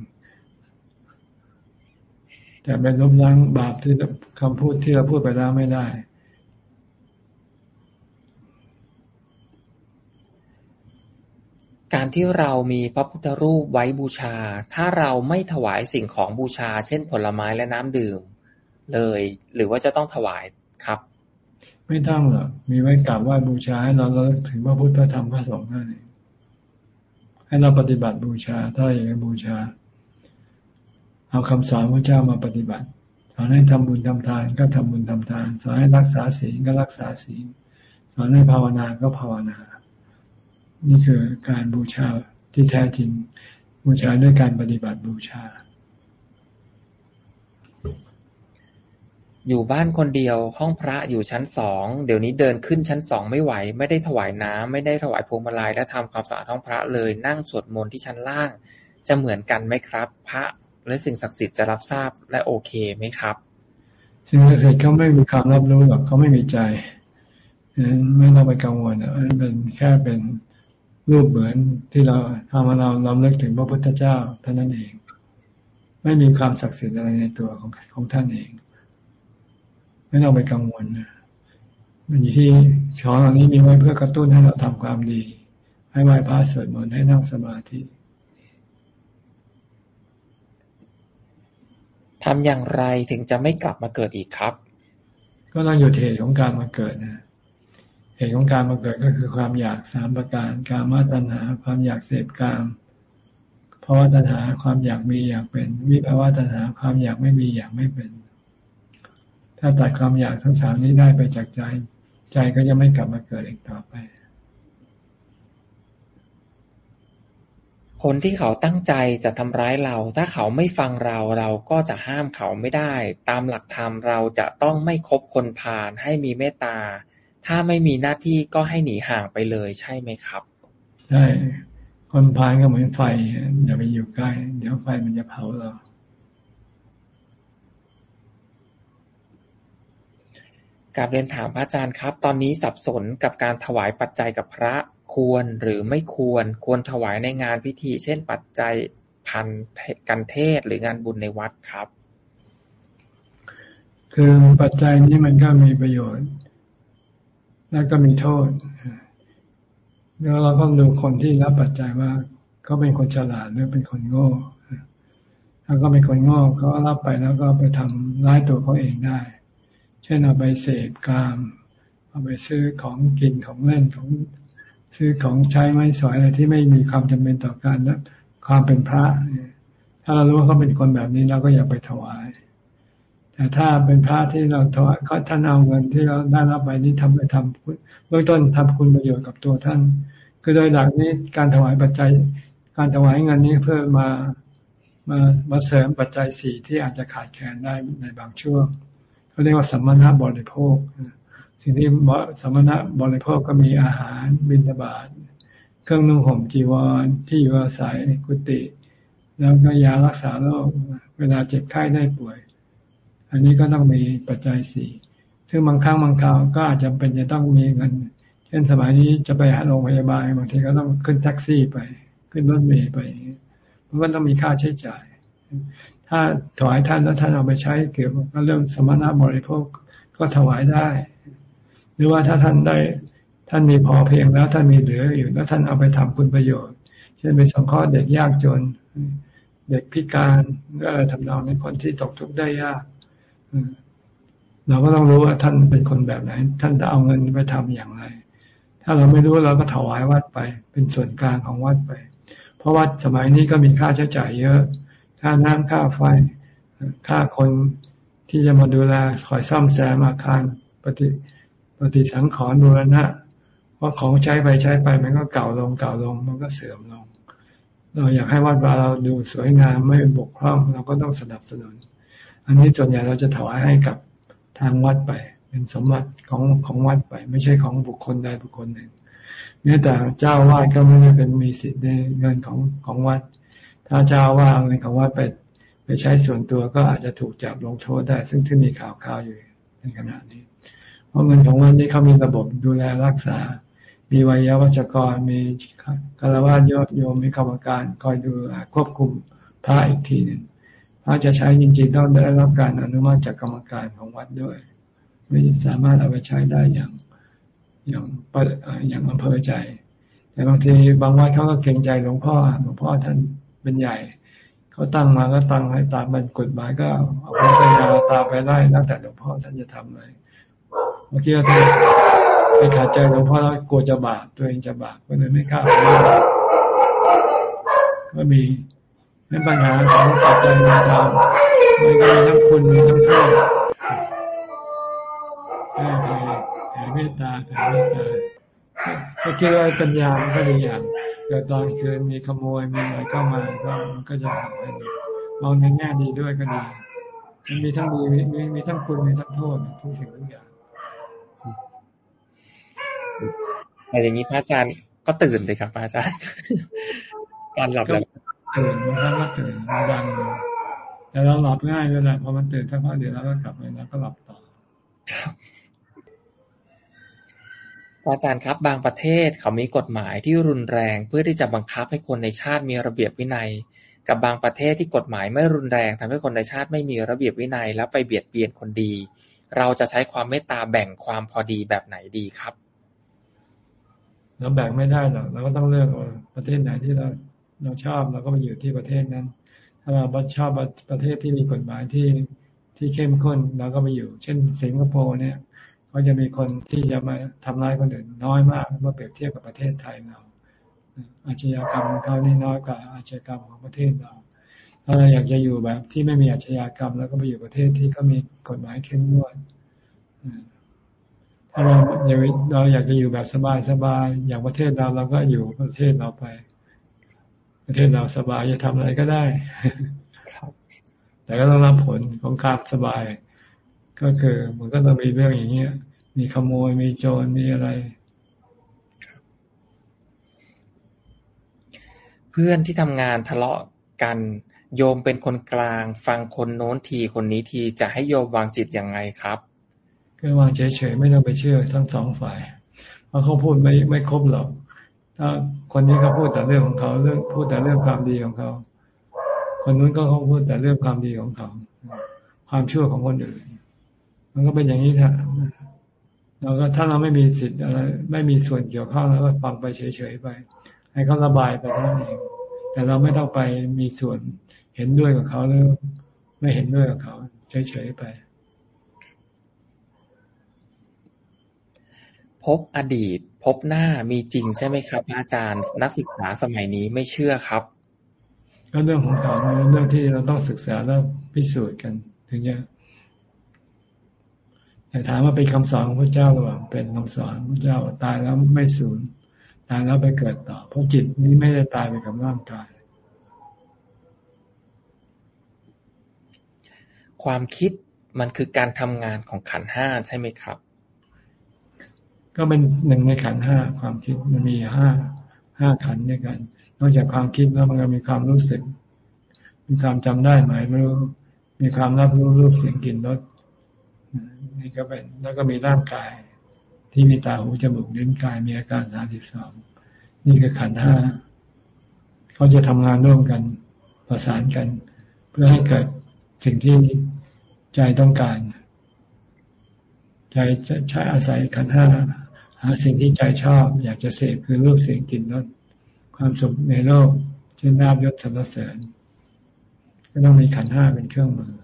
แต่เป็นลบล้างบาปที่คำพูดที่เราพูดไปแล้วไม่ได้ การที่เรามีพระพุทธรูปไว้บูชา ถ้าเราไม่ถวายสิ่งของบูชา เช่นผลไม้และน้ำดื่ม เลย หรือว่าจะต้องถวายครับ ไม่ต้องหรอกมีไว้กราบไหว้บูชาให้เราเราถึงพระพุทธพระธรรมพระสงฆ์นั่นเองให้เราปฏิบัติบูชาถ้าอย่างนี้บูชา เอาคำสอนพระเจ้ามาปฏิบัติ สอนให้ทำบุญทำทานก็ทำบุญทำทาน สอนให้รักษาศีลก็รักษาศีล สอนให้ภาวนาก็ภาวนา นี่คือการบูชาที่แท้จริง บูชาด้วยการปฏิบัติบูชา อยู่บ้านคนเดียวห้องพระอยู่ชั้นสองเดี๋ยวนี้เดินขึ้นชั้นสองไม่ไหว ไม่ได้ถวายน้ำไม่ได้ถวายพวงมาลัยและทำความสะอาดห้องพระเลยนั่งสวดมนต์ที่ชั้นล่าง จะเหมือนกันไหมครับ พระ และสิ่งศักดิ์สิทธิ์จะรับทราบและโอเคไหมครับ สิ่งศักดิ์สิทธิ์เขาไม่มีความรับรู้หรอกเขาไม่มีใจไม่ต้องไปกังวลอันเป็นแค่เป็นรูปเหมือนที่เราทำมาเราเราเลิกถึงพระพุทธเจ้าเท่านั้นเอง ไม่มีความศักดิ์สิทธิ์อะไรในตัวของของท่านเอง ไม่ต้องไปกังวลนะมันอยู่ที่ช้อนเหล่านี้มีไว้เพื่อกระตุ้นให้เราทำความดี ให้ไหว้พระสวดมนต์ให้นั่งสมาธิ ทำอย่างไรถึงจะไม่กลับมาเกิดอีกครับ ก็ต้องอยู่เหตุของการมาเกิดนะเหตุของการมาเกิดก็คือความอยากสามประการการมาตัณหา ความอยากเสพกามภาวะตัณหาความอยากมีอยากเป็นวิภาวะตัณหาความอยากไม่มีอยากไม่เป็น ถ้าตัดความอยากทั้งสามนี้ได้ไปจากใจ ใจก็จะไม่กลับมาเกิดอีกต่อไป คนที่เขาตั้งใจจะทำร้ายเรา ถ้าเขาไม่ฟังเรา เราก็จะห้ามเขาไม่ได้ ตามหลักธรรมเราจะต้องไม่คบคนพาลให้มีเมตตา ถ้าไม่มีหน้าที่ก็ให้หนีห่างไปเลยใช่ไหมครับ ใช่ คนพาลก็เหมือนไฟ อย่าไปอยู่ใกล้ เดี๋ยวไฟมันจะเผาเรากาบเรียนถามพระอาจารย์ครับ ตอนนี้สับสนกับการถวายปัจจัยกับพระ ควรหรือไม่ควร ควรถวายในงานพิธี เช่น ปัจจัยพันกันเทศหรืองานบุญในวัดครับ คือปัจจัยนี้มันก็มีประโยชน์ แล้วก็มีโทษแล้วเราต้องดูคนที่รับปัจจัยว่าเขาเป็นคนฉลาดหรือเป็นคนโง่ถ้าก็เป็นคนโง่เขารับไปแล้วก็ไปทำร้ายตัวเขาเองได้ เช่นเอาไปเสพกาม เอาไปซื้อของกินของเล่นของ ซื้อของใช้ไม้สอยอะไรที่ไม่มีความจำเป็นต่อการและความเป็นพระถ้าเรารู้ว่าเขาเป็นคนแบบนี้เราก็อย่าไปถวาย แต่ถ้าเป็นพระที่เราถวายเขาท่านเอาเงินที่เราได้รับไปนี้ทำไปทำเบื้องต้นทำคุณประโยชน์กับตัวท่าน คือโดยหลักนี้การถวายปัจจัย การถวายเงินนี้เพื่อมามามาเสริมปัจจัยสี่ที่อาจจะขาดแคลนได้ในบางช่วงเขาเรียกว่าสัมมณะบริโภค สิ่งที่สมณะบริโภคก็มีอาหารบิณฑบาตเครื่องนุ่งห่มจีวรที่อยู่อาศัยกุฏิแล้วก็ยารักษาโรคเวลาเจ็บไข้ได้ป่วย อันนี้ก็ต้องมีปัจจัยสี่ซึ่งบางครั้งบางคราวก็อาจจะเป็นจะต้องมีเงิน เช่นสมัยนี้จะไปหาโรงพยาบาลบางทีก็ต้องขึ้นแท็กซี่ไป ขึ้นรถเมล์ไปมันก็ต้องมีค่าใช้จ่าย ถ้าถวายท่านแล้วท่านเอาไปใช้เกี่ยวกับเรื่องสมณะบริโภคก็ถวายได้ หรือว่าถ้าท่านได้ท่านมีพอเพียงแล้วท่านมีเหลืออยู่แล้วท่านเอาไปทำคุณประโยชน์ เช่นไปสงเคราะห์เด็กยากจน เด็กพิการก็ทำนองในคนที่ตกทุกข์ได้ยากเราก็ต้องรู้ว่าท่านเป็นคนแบบไหน ท่านจะเอาเงินไปทำอย่างไร ถ้าเราไม่รู้เราก็ถวายวัดไป เป็นส่วนกลางของวัดไป เพราะวัดสมัยนี้ก็มีค่าใช้จ่ายเยอะ ค่าน้ำค่าไฟ ค่าคนที่จะมาดูแลคอยซ่อมแซมอาคารปฏิ ปฏิสังขรณ์บูรณะเพราะของใช้ไปใช้ไป มันก็เก่าลงเก่าลง มันก็เสื่อมลง เราอยากให้วัดวาเราดูสวยงามไม่บกพร่องเราก็ต้องสนับสนุน อันนี้ส่วนใหญ่เราจะถวายให้กับทางวัดไป เป็นสมบัติของของวัดไป ไม่ใช่ของบุคคลใดบุคคลหนึ่งแม้แต่เจ้าวาดก็ไม่ได้เป็นมีสิทธิ์ในเงินของของวัด ถ้าเจ้าวาดเอาเงินของวัดไปไปใช้ส่วนตัวก็อาจจะถูกจับลงโทษได้ ซึ่งที่มีข่าวข่าวอยู่ในขณะนี้ ราะเงินของวัดนี้เขามีระบบดูแลรักษา มีวิยาวัจกร มีคารวะยอดโยม มีกรรมการคอยดูควบคุมพระอีกทีหนึ่งพระจะใช้จริงๆต้องได้รับการอนุมัติจากกรรมการของวัดด้วย ไม่สามารถเอาไปใช้ได้อย่างอย่างอย่างอำเภอใจ แต่บางทีบางวัดเขาก็เกรงใจหลวงพ่อหลวงพ่อท่านเป็นใหญ่เขาตั้งมาก็ตั้งให้ตามมันกฎหมายก็เอาไปพิจารณาตาไปได้แล้วแต่หลวงพ่อท่านจะทำเลย เมื่อกี้เราไปขาดใจหลวงพ่อแล้วกลัวจะบาปตัวเองจะบาปก็เลยไม่กล้าก็มีไม่ปัญหาของปัจจัยในทางมันก็มีทั้งคุณมีทั้งโทษแค่แผ่เมตตาแผ่เมตตาถ้าคิดว่าปัญญามันก็ดีอย่างเกิดตอนคืนมีขโมยมีอะไรเข้ามาก็มันก็จะทำให้มองในแง่ดีด้วยก็ดีมันมีทั้งดีมีมีทั้งคุณมีทั้งโทษทุกสิ่งทุกอย่าง แต่อย่างนี้พระอาจารย์ก็ตื่นเลยครับพระอาจารย์การหลับแล้วตื่นมันก็ตื่นมันดังแต่เราหลับง่ายเลยแหละพอมันตื่นสักพักเดี๋ยวเราก็กลับไปแล้วก็หลับต่ออาจารย์ครับ บางประเทศเขามีกฎหมายที่รุนแรงเพื่อที่จะบังคับให้คนในชาติมีระเบียบวินัย กับบางประเทศที่กฎหมายไม่รุนแรงทำให้คนในชาติไม่มีระเบียบวินัย แล้วไปเบียดเบียนคนดี เราจะใช้ความเมตตาแบ่งความพอดีแบบไหนดีครับ เราแบ่งไม่ได้หรอกเราก็ต้องเลือกประเทศไหนที่เราเราชอบเราก็ไปอยู่ที่ประเทศนั้น ถ้าเราชอบประเทศที่มีกฎหมายที่ที่เข้มข้นเราก็ไปอยู่ เช่น สิงคโปร์เนี่ยก็จะมีคนที่จะมาทำร้ายคนอื่นน้อยมากเมื่อเปรียบเทียบกับประเทศไทยเราอาชญากรรมของเขานี่น้อยกว่าอาชญากรรมของประเทศเราถ้าเราอยากจะอยู่แบบที่ไม่มีอาชญากรรม แล้วก็ไปอยู่ประเทศที่ก็มีกฎหมายเข้มงวด เราเราอยากจะอยู่แบบสบายๆอย่างประเทศเราเราก็อยู่ประเทศเราไป ประเทศเราสบายจะทำอะไรก็ได้แต่ก็ต้องรับผลของการสบาย ก็คือ มันก็ต้องมีเรื่องอย่างเงี้ย มีขโมยมีโจรมีอะไรเพื่อนที่ทำงานทะเลาะกัน โยมเป็นคนกลาง ฟังคนโน้นทีคนนี้ทีจะให้โยมวางจิตยังไงครับ ก็วางเฉยๆไม่ต้องไปเชื่อทั้งสองฝ่ายเพราะเขาพูดไม่ไม่ครบหรอกถ้าคนนี้เขาพูดแต่เรื่องของเขาเรื่องพูดแต่เรื่องความดีของเขาคนนู้นก็เขาพูดแต่เรื่องความดีของเขา ความชั่วของคนอื่น มันก็เป็นอย่างนี้ค่ะเราก็ถ้าเราไม่มีสิทธิ์อะไร ไม่มีส่วนเกี่ยวข้องแล้วก็ฟังไปเฉยๆไป ให้เขาระบายไปนั้นเอง แต่เราไม่ต้องไปมีส่วนเห็นด้วยกับเขาหรือไม่เห็นด้วยกับเขาเฉยๆไป พ บอดีต พบหน้ามีจริงใช่ไหมครับ อาจารย์ นักศึกษาสมัยนี้ไม่เชื่อครับ ก็เรื่องของเขาเรื่องที่เราต้องศึกษาแล้วพิสูจน์กัน ถึงจะแต่ถามว่าเป็นคำสอนของพระเจ้าหรือเปล่าเป็นคำสอนพระเจ้าตายแล้วไม่สูญตายแล้วไปเกิดต่อ เพราะจิตนี้ไม่ได้ตายไปกับร่างกาย ความคิดมันคือการทำงานของขันห้าใช่ไหมครับ ก็เป็นหนึ่งในขันห้าความคิดมันมีห้าห้าขันด้วยกัน นอกจากความคิดแล้วมันก็มีความรู้สึก มีความจำได้หมายรู้มีความรับรู้รูปเสียงกลิ่นรสนี่ก็เป็นแล้วก็มีร่างกาย ที่มีตาหูจมูกลิ้นกายมีอาการสามสิบสองนี่คือขันห้าเขาจะทำงานร่วมกันประสานกัน เพื่อให้เกิดสิ่งที่ใจต้องการ ใจจะใช้อาศัยขันห้า หาสิ่งที่ใจชอบ อยากจะเสพคือรูปเสียงกลิ่นรสความสุขในโลกเช่นนาบยศสรรเสริญ ก็ต้องมีขันห้าเป็นเครื่องมือ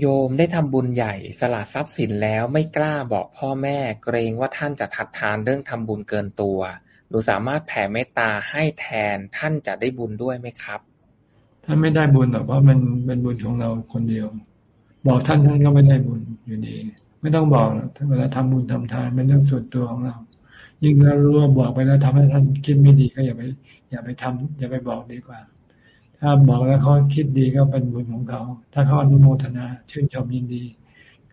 โยมได้ทำบุญใหญ่สละทรัพย์สินแล้วไม่กล้าบอกพ่อแม่ เกรงว่าท่านจะทัดทานเรื่องทำบุญเกินตัวหนูสามารถแผ่เมตตาให้แทนท่านจะได้บุญด้วยไหมครับ ท่านไม่ได้บุญหรอกเพราะมันเป็นบุญของเราคนเดียว บอกท่านท่านก็ไม่ได้บุญอยู่ดี ไม่ต้องบอกหรอกเวลาทำบุญทำทานเป็นเรื่องส่วนตัวของเรา ยิ่งเรารู้ว่าบอกไปแล้วทำให้ท่านคิดไม่ดีก็อย่าไป อย่าไปทำอย่าไปบอกดีกว่า ถ้าบอกแล้วเขาคิดดีก็เป็นบุญของเขา ถ้าเขาอนุโมทนาชื่นชมยินดี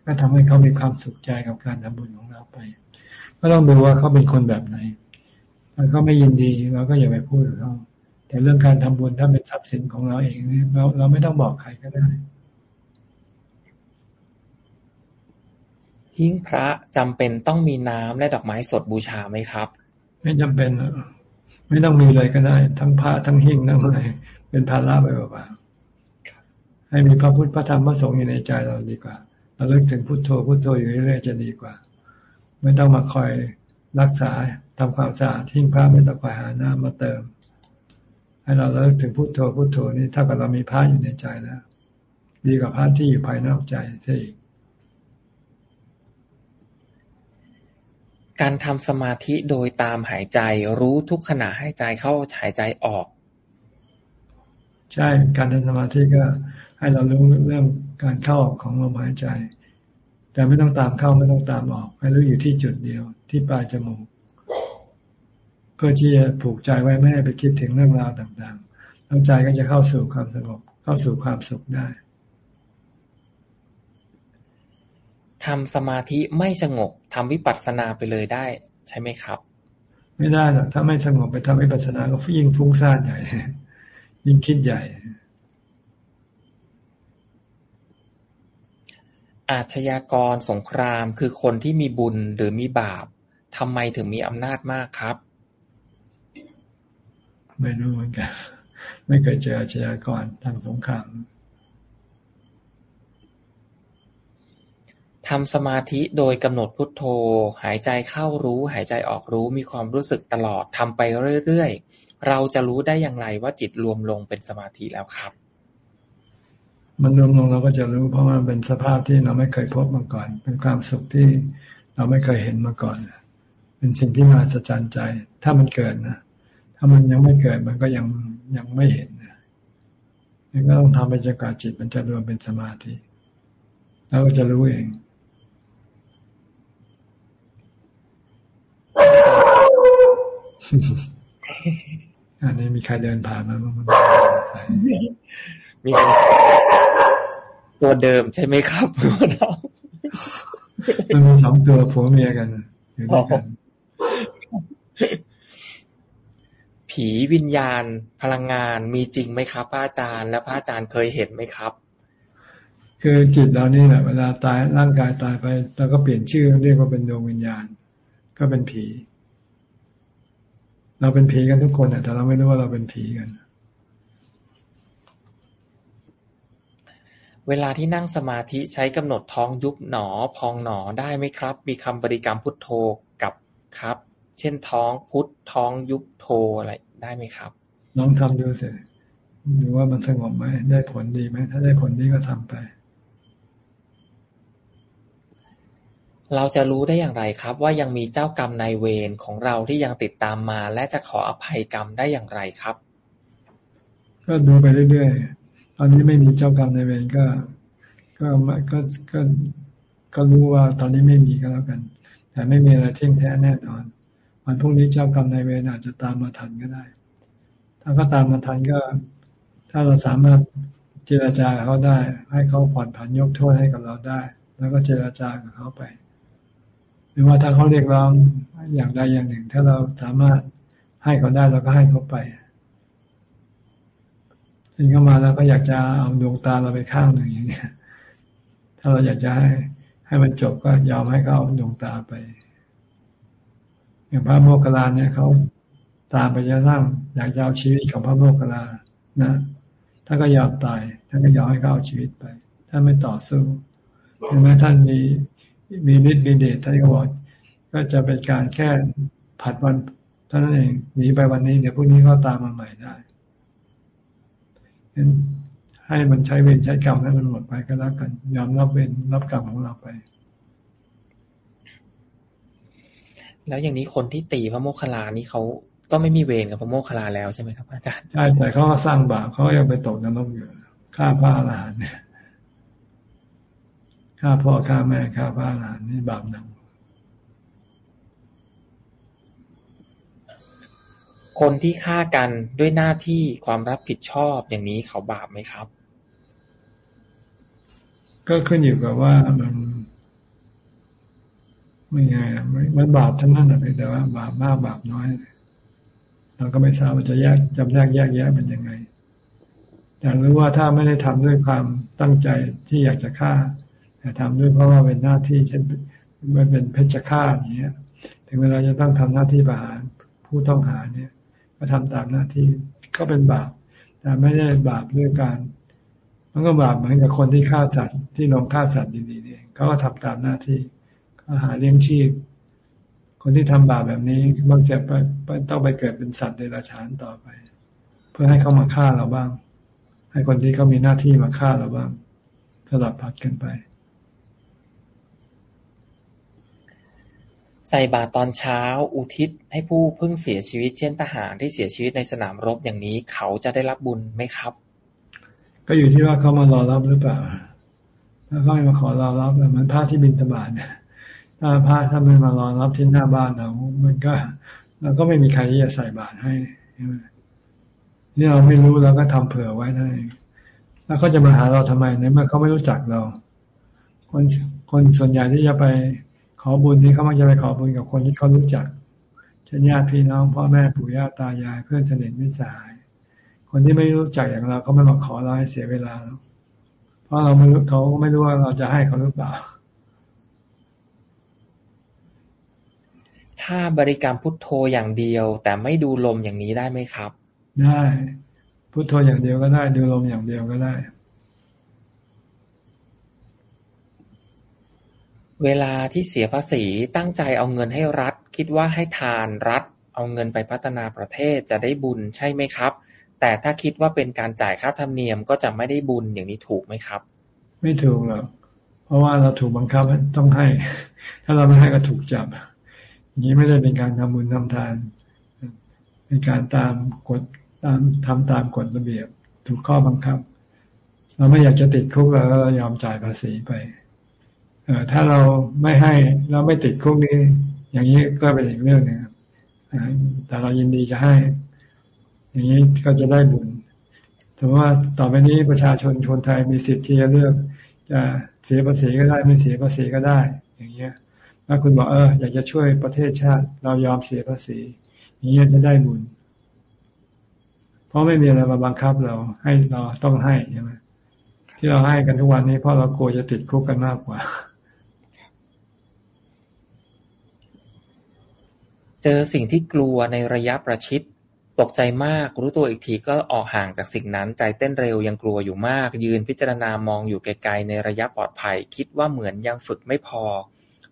ก็ทำให้เขามีความสุขใจกับการทำบุญของเราไป ก็ต้องดูว่าเขาเป็นคนแบบไหนถ้าเขาไม่ยินดีเราก็อย่าไปพูดกับเขาแต่เรื่องการทำบุญถ้าเป็นทรัพย์สินของเราเองเราเราไม่ต้องบอกใครก็ได้ หิ้งพระจำเป็นต้องมีน้ำและดอกไม้สดบูชาไหมครับ ไม่จำเป็นไม่ต้องมีเลยก็ได้ ทั้งพระทั้งหิ้งทั้งอะไรเป็นภาระไปเปล่าๆให้มีพระพุทธพระธรรมพระสงฆ์อยู่ในใจเราดีกว่า เราเลิกถึงพุทโธพุทโธอยู่เรื่อยๆจะดีกว่า ไม่ต้องมาคอยรักษาทำความสะอาดหิ้งพระไม่ต้องคอยหาน้ำมาเติม ให้เราเลิกถึงพุทโธพุทโธนี่ถ้ากับเรามีพระอยู่ในใจแล้ว ดีกว่าพระที่อยู่ภายนอกใจใช่อีก การทำสมาธิโดยตามหายใจ รู้ทุกขณะให้ใจเข้าหายใจออก ใช่การทำสมาธิก็ให้เรารู้เรื่องการเข้าออกของลมหายใจ แต่ไม่ต้องตามเข้าไม่ต้องตามออกให้รู้อยู่ที่จุดเดียว ที่ปลายจมูก เพื่อที่จะผูกใจไว้ไม่ให้ไปคิดถึงเรื่องราวต่างๆแล้วใจก็จะเข้าสู่ความสงบเข้าสู่ความสุขได้ ทำสมาธิไม่สงบทำวิปัสสนาไปเลยได้ ใช่ไหมครับ ไม่ได้หรอกถ้าไม่สงบไปทำวิปัสสนาก็ยิ่งฟุ้งซ่านใหญ่ ยิ่งคิดใหญ่ อาชญากรสงครามคือคนที่มีบุญหรือมีบาปทำไมถึงมีอำนาจมากครับ ไม่รู้เหมือนกันไม่เคยเจออาชญากรทางสงคราม ทำสมาธิโดยกำหนดพุทโธ หายใจเข้ารู้ หายใจออกรู้ มีความรู้สึกตลอดทำไปเรื่อยๆ เราจะรู้ได้อย่างไรว่าจิตรวมลงเป็นสมาธิแล้วครับ มันรวมลงเราก็จะรู้ เพราะมันเป็นสภาพที่เราไม่เคยพบมาก่อน เป็นความสุขที่เราไม่เคยเห็นมาก่อน เป็นสิ่งที่มาสะใจใจ ถ้ามันเกิดนะ ถ้ามันยังไม่เกิดมันก็ยังยังไม่เห็นนะก็ต้องทำไปจนกว่าจิตมันจะรวมเป็นสมาธิ แล้วก็จะรู้เอง อันนี้มีใครเดินผ่านมาบ้างมีตัวเดิมใช่ไหมครับมันมีสองตัวผัวเมียกันอยู่ด้วยกันผีวิญญาณพลังงานมีจริงไหมครับพระอาจารย์และพระอาจารย์เคยเห็นไหมครับ คือจิตเรานี่แหละเวลาตายร่างกายตายไปเราก็เปลี่ยนชื่อเรียกว่าเป็นดวงวิญญาณ ก็เป็นผี เราเป็นผีกันทุกคนแต่เราไม่รู้ว่าเราเป็นผีกัน เวลาที่นั่งสมาธิใช้กำหนดท้องยุบหนอพองหนอได้ไหมครับ มีคำบริกรรมพุทโธกับครับ เช่นท้องพุทท้องยุบโธอะไรได้ไหมครับลองทำดูสิดูว่ามันสงบไหมได้ผลดีไหมถ้าได้ผลดีก็ทำไป เราจะรู้ได้อย่างไรครับ ว่ายังมีเจ้ากรรมนายเวรของเราที่ยังติดตามมา และจะขออภัยกรรมได้อย่างไรครับ ก็ดูไปเรื่อยๆตอนนี้ไม่มีเจ้ากรรมนายเวรก็ ก็ก็ก็ก็รู้ว่าตอนนี้ไม่มีก็แล้วกัน แต่ไม่มีอะไรเที่ยงแท้แน่นอนวันพรุ่งนี้เจ้ากรรมนายเวรอาจจะตามมาทันก็ได้ ถ้าก็ตามมาทันก็ ถ้าเราสามารถเจราจาเขาได้ ให้เขาผ่อนผันยกโทษให้กับเราได้ แล้วก็เจราจากับเขาไป รือว่าถ้าเขาเรียกร้องอย่างใดอย่างหนึ่ง ถ้าเราสามารถให้เขาได้เราก็ให้เขาไปถึงเข้ามาแล้วก็อยากจะเอาดวงตาเราไปข้างหนึ่งอย่างเงี้ย ถ้าเราอยากจะให้ให้มันจบก็ยอมให้เขาเอาดวงตาไป อย่างพระโมคคัลลานเนี่ยเขาตามไปจะสร้างอยากจะเอาชีวิตของพระโมคคัลลานะท่านก็ยอมตายท่านก็ยอมให้เขาเอาชีวิตไปท่านไม่ต่อสู้ถึงแม้ท่านมี มีฤทธิ์มีเดชท่านก็บอกก็จะเป็นการแค่ผัดวันเท่านั้นเองหนีไปวันนี้เดี๋ยวพรุ่งนี้ก็ตามมาใหม่ได้ให้มันใช้เวรใช้กรรมให้มันหมดไปก็แล้วกัน ยอมรับเวรรับกรรมของเราไป แล้วอย่างนี้คนที่ตีพระโมคคัลลานี่เขาก็ไม่มีเวรกับพระโมคคัลลาแล้วใช่ไหมครับอาจารย์ใช่แต่เขาก็สร้างบาปเขายังไปตกนรกอยู่ฆ่าพระอรหันต์เนี่ย ฆ่าพ่อฆ่าแม่ฆ่าพระอรหันต์นี่บาปหนักคนที่ฆ่ากันด้วยหน้าที่ความรับผิดชอบอย่างนี้เขาบาปไหมครับ ก็ขึ้นอยู่กับว่ามันไม่ไงมันบาปทั้งนั้นแต่ว่า บาปมากบาปน้อย เราก็ไม่ทราบว่าจะแยกจำแยกแยกแยะมันยังไง แต่รู้ว่าถ้าไม่ได้ทำด้วยความตั้งใจที่อยากจะฆ่า แต่ทำด้วยเพราะว่าเป็นหน้าที่เช่นมันเป็นเพชฌฆาตอย่างเงี้ย ถึงเวลาจะต้องทำหน้าที่ประหารผู้ต้องหาเนี่ย ก็ทำตามหน้าที่ก็เป็นบาป แต่ไม่ได้บาปด้วยการมันก็บาปเหมือนกับคนที่ฆ่าสัตว์ที่ลงฆ่าสัตว์ดีๆเองเขาก็ทำตามหน้าที่ก็หาเลี้ยงชีพ คนที่ทำบาปแบบนี้บางจะไปต้องไปเกิดเป็นสัตว์เดรัจฉานต่อไป เพื่อให้เขามาฆ่าเราบ้าง ให้คนที่เขามีหน้าที่มาฆ่าเราบ้างสลับผัดกันไป ใส่บาตรตอนเช้า อุทิศให้ผู้เพิ่งเสียชีวิต เช่นทหารที่เสียชีวิตในสนามรบอย่างนี้ เขาจะได้รับบุญไหมครับ ก็อยู่ที่ว่าเขามารอรับหรือเปล่า ถ้าเขาไม่มาขอรอรับเหมือนพระที่บินตบาทถ้าพระถ้าไม่มารอรับที่หน้าบ้านเรา มันก็เราก็ไม่มีใครที่จะใส่บาตรให้นี่เราไม่รู้เราก็ทำเผื่อไว้นั่นเองแล้วเขาจะมาหาเราทำไมในเมื่อเขาไม่รู้จักเรา คนคนส่วนใหญ่ที่จะไป อบุญนี้เขามักจะไปขอบุญกับคนที่เขารู้จักเช่นญาติพี่น้องพ่อแม่ปู่ย่าตายายเพื่อนสนิทมิตรสหาย คนที่ไม่รู้จักอย่างเราก็ไม่มาขอเราให้เสียเวลา เพราะเราไม่รู้เขาก็ไม่รู้ว่าเราจะให้เขาหรือเปล่า ถ้าบริกรรมพุทโธอย่างเดียว แต่ไม่ดูลมอย่างนี้ได้ไหมครับ ได้ พุทโธอย่างเดียวก็ได้ ดูลมอย่างเดียวก็ได้ เวลาที่เสียภาษี ตั้งใจเอาเงินให้รัฐ คิดว่าให้ทาน รัฐเอาเงินไปพัฒนาประเทศจะได้บุญใช่ไหมครับ แต่ถ้าคิดว่าเป็นการจ่ายค่าธรรมเนียมก็จะไม่ได้บุญอย่างนี้ถูกไหมครับ ไม่ถูกหรอก เพราะว่าเราถูกบังคับต้องให้ ถ้าเราไม่ให้ก็ถูกจับ อย่างนี้ไม่ได้เป็นการทำบุญทำทาน เป็นการตามกฎตามทำตามกฎระเบียบ ถูกข้อบังคับ เราไม่อยากจะติดคุกเราก็ยอมจ่ายภาษีไป ถ้าเราไม่ให้เราไม่ติดคุกนี้ อย่างนี้ก็เป็นอีกเรื่องหนึ่งแต่เรายินดีจะให้ อย่างนี้ก็จะได้บุญถือว่าต่อไปนี้ประชาชนคนไทยมีสิทธิ์ที่จะเลือก จะเสียภาษีก็ได้ไม่เสียภาษีก็ได้ อย่างเงี้ยถ้าคุณบอกเอออยากจะช่วยประเทศชาติ เรายอมเสียภาษี อย่างนี้จะได้บุญ เพราะไม่มีอะไรมาบังคับเราให้เราต้องให้ใช่ไหมที่เราให้กันทุกวันนี้เพราะเรากลัวจะติดคุกกันมากกว่า เจอสิ่งที่กลัวในระยะประชิด ตกใจมาก รู้ตัวอีกทีก็ออกห่างจากสิ่งนั้น ใจเต้นเร็วยังกลัวอยู่มาก ยืนพิจารณามองอยู่ไกลๆในระยะปลอดภัย คิดว่าเหมือนยังฝึกไม่พอ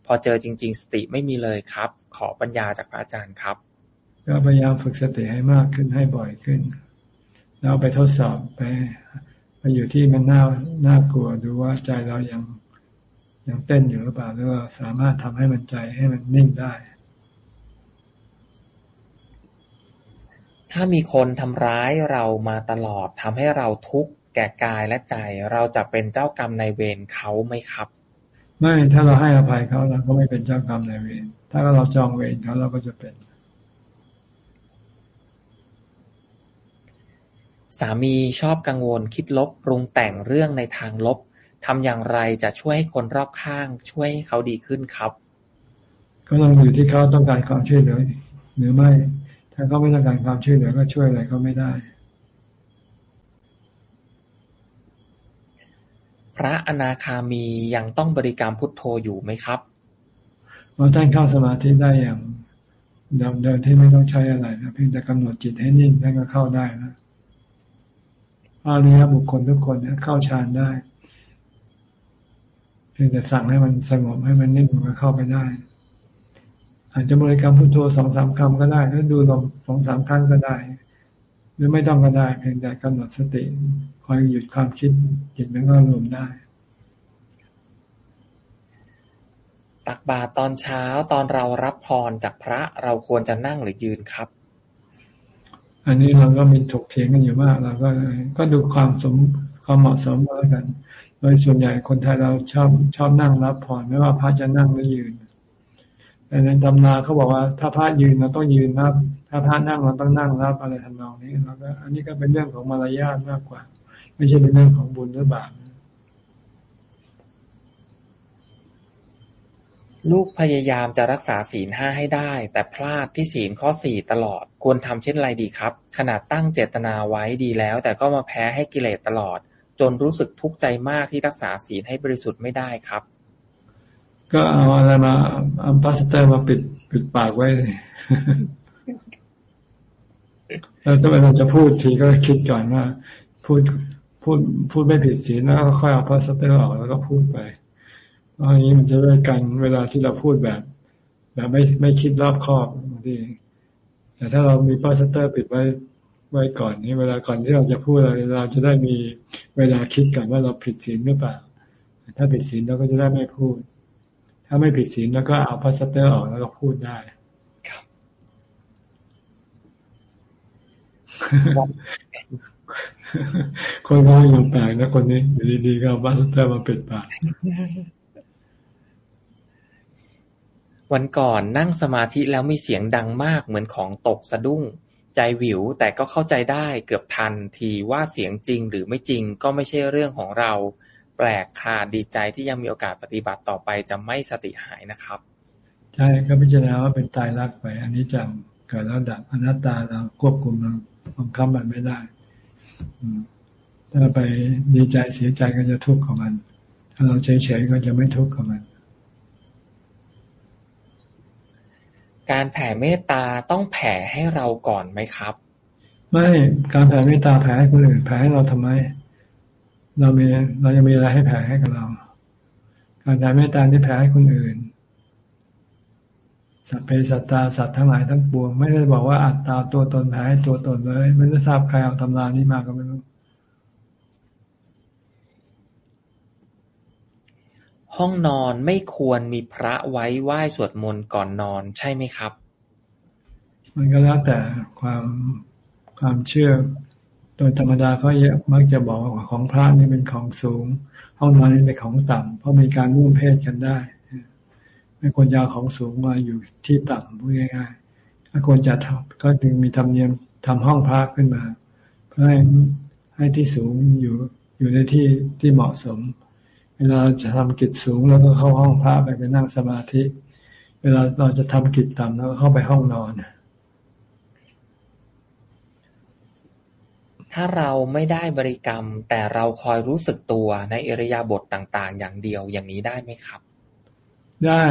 พอเจอจริง ๆ สติไม่มีเลยครับ ขอปัญญาจากพระอาจารย์ครับ ก็พยายามฝึกสติให้มากขึ้นให้บ่อยขึ้น แล้วไปทดสอบไปไปอยู่ที่มันน่าน่ากลัวดูว่าใจเรายังยังเต้นอยู่หรือเปล่าหรือว่าสามารถทำให้มันใจให้มันนิ่งได้ ถ้ามีคนทำร้ายเรามาตลอด ทำให้เราทุกข์แก่กายและใจ เราจะเป็นเจ้ากรรมนายเวรเขาไหมครับ ไม่ ถ้าเราให้อภัยเขาเราก็ไม่เป็นเจ้ากรรมนายเวร ถ้าเราจองเวรเขาเราก็จะเป็น สามีชอบกังวลคิดลบปรุงแต่งเรื่องในทางลบทำอย่างไรจะช่วยให้คนรอบข้าง ช่วยให้เขาดีขึ้นครับ ก็ต้องอยู่ที่เขาต้องการความช่วยเหลือหรือไม่ ถ้าเขาไม่ต้องการความช่วยเหลือก็ช่วยอะไรเขาไม่ได้ พระอนาคามียังต้องบริกรรมพุทโธอยู่ไหมครับพอท่านเข้าสมาธิได้อย่างเดินเดินที่ไม่ต้องใช้อะไรนะเพียงแต่กำหนดจิตให้นิ่งท่านก็เข้าได้นะอานี้บุคคลทุกคนเนี่ยเข้าฌานได้ เพียงแต่สั่งให้มันสงบให้มันนิ่งมันก็เข้าไปได้ อาจจะบริกรรมพุทโธสองสามคำก็ได้แล้วดูลมสองสามครั้งก็ได้ หรือไม่ต้องก็ได้เพียงแต่กำหนดสติคอยหยุดความคิดจิตมันก็รวมได้ ตักบาตรตอนเช้าตอนเรารับพรจากพระเราควรจะนั่งหรือยืนครับ อันนี้เราก็มีถกเถียงกันอยู่มากเราก็ก็ดูความสมความเหมาะสมแล้วกัน โดยส่วนใหญ่คนไทยเราชอบชอบนั่งรับพรไม่ว่าพระจะนั่งหรือยืน แต่ในตำราเขาบอกว่าถ้าพระยืนเราต้องยืนรับ ถ้าพระนั่งเราต้องนั่งรับอะไรทำนองนี้แล้วก็อันนี้ก็เป็นเรื่องของมารยาทมากกว่า ไม่ใช่เป็นเรื่องของบุญหรือบาปลูกพยายามจะรักษาศีลห้าให้ได้ แต่พลาดที่ศีลข้อสี่ตลอด ควรทำเช่นไรดีครับ ขนาดตั้งเจตนาไว้ดีแล้ว แต่ก็มาแพ้ให้กิเลสตลอด จนรู้สึกทุกข์ใจมากที่รักษาศีลให้บริสุทธิ์ไม่ได้ครับ ก็เอาอะไรมาเอาพลาสเตอร์มาปิดปิดปากไว้เลยแล้วถ้าเราจะพูดทีก็คิดก่อนว่า พูดพูดพูดไม่ผิดศีลแล้วก็ค่อยเอาพลาสเตอร์ออกแล้วก็พูดไปอันนี้มันจะได้กันเวลาที่เราพูดแบบ แบบไม่ไม่คิดรอบคอบบางทีแต่ถ้าเรามีพลาสเตอร์ปิดไว้ไว้ก่อนนี่เวลาก่อนที่เราจะพูดอะไรเราจะได้มีเวลาคิดกันว่าเราผิดศีลหรือเปล่า ถ้าผิดศีลเราก็จะได้ไม่พูดถ้าไม่ผิดศีลแล้วก็เอาพลาสเตอร์ออกแล้วก็พูดได้คนอะไรอย่างแปลกนะคนนี้อยู่ดีๆก็เอาพลาสเตอร์มาปิดปากวันก่อนนั่งสมาธิแล้วมีเสียงดังมากเหมือนของตกสะดุ้ง ใจหวิวแต่ก็เข้าใจได้เกือบทันทีว่าเสียงจริงหรือไม่จริงก็ไม่ใช่เรื่องของเรา แปลกค่ะ ดีใจที่ยังมีโอกาสปฏิบัติต่อไปจะไม่สติหายนะครับ ใช่ก็พิจารณาว่าเป็นไตรลักษณ์ไปอนิจจังเกิดแล้วดับอนัตตาเราควบคุมเราบังคับมันไม่ได้ถ้าไปดีใจเสียใจก็จะทุกข์กับมัน ถ้าเราเฉยๆก็จะไม่ทุกข์กับมัน การแผ่เมตตาต้องแผ่ให้เราก่อนไหมครับ ไม่การแผ่เมตตาแผ่ให้คนอื่นแผ่ให้เราทำไม เรามีเราจะมีอะไรให้แผ่ให้กับเรา การแผ่เมตตาที่แผ่ให้คนอื่น สัพเพสัตตาสัตว์ทั้งหลายทั้งปวง ไม่ได้บอกว่าอัตตาตัวตนแผ่ให้ตัวตนเลยไม่ได้ทราบใครเอาตำรานี้มาก็ไม่รู้ห้องนอนไม่ควรมีพระไว้ไหว้สวดมนต์ก่อนนอนใช่ไหมครับ มันก็แล้วแต่ความความเชื่อ โดยธรรมดาเขาเยอะมักจะบอกว่าของพระนี่เป็นของสูง ห้องนอนนี่เป็นของต่ำเพราะมีการร่วมเพศกันได้ไม่ควรจะเอาของสูงมาอยู่ที่ต่ำพูดง่ายๆถ้าควรจะทำก็จึงมีธรรมเนียมทำห้องพระขึ้นมา เพื่อให้ให้ที่สูงอยู่อยู่ในที่ที่เหมาะสม เวลาจะทำกิจสูงแล้วก็เข้าห้องพระไปไปนั่งสมาธิ เวลาเราจะทำกิจต่ำแล้วก็เข้าไปห้องนอน ถ้าเราไม่ได้บริกรรม แต่เราคอยรู้สึกตัวในอิริยาบถต่าง ๆ อย่างเดียวอย่างนี้ได้ไหมครับ ได้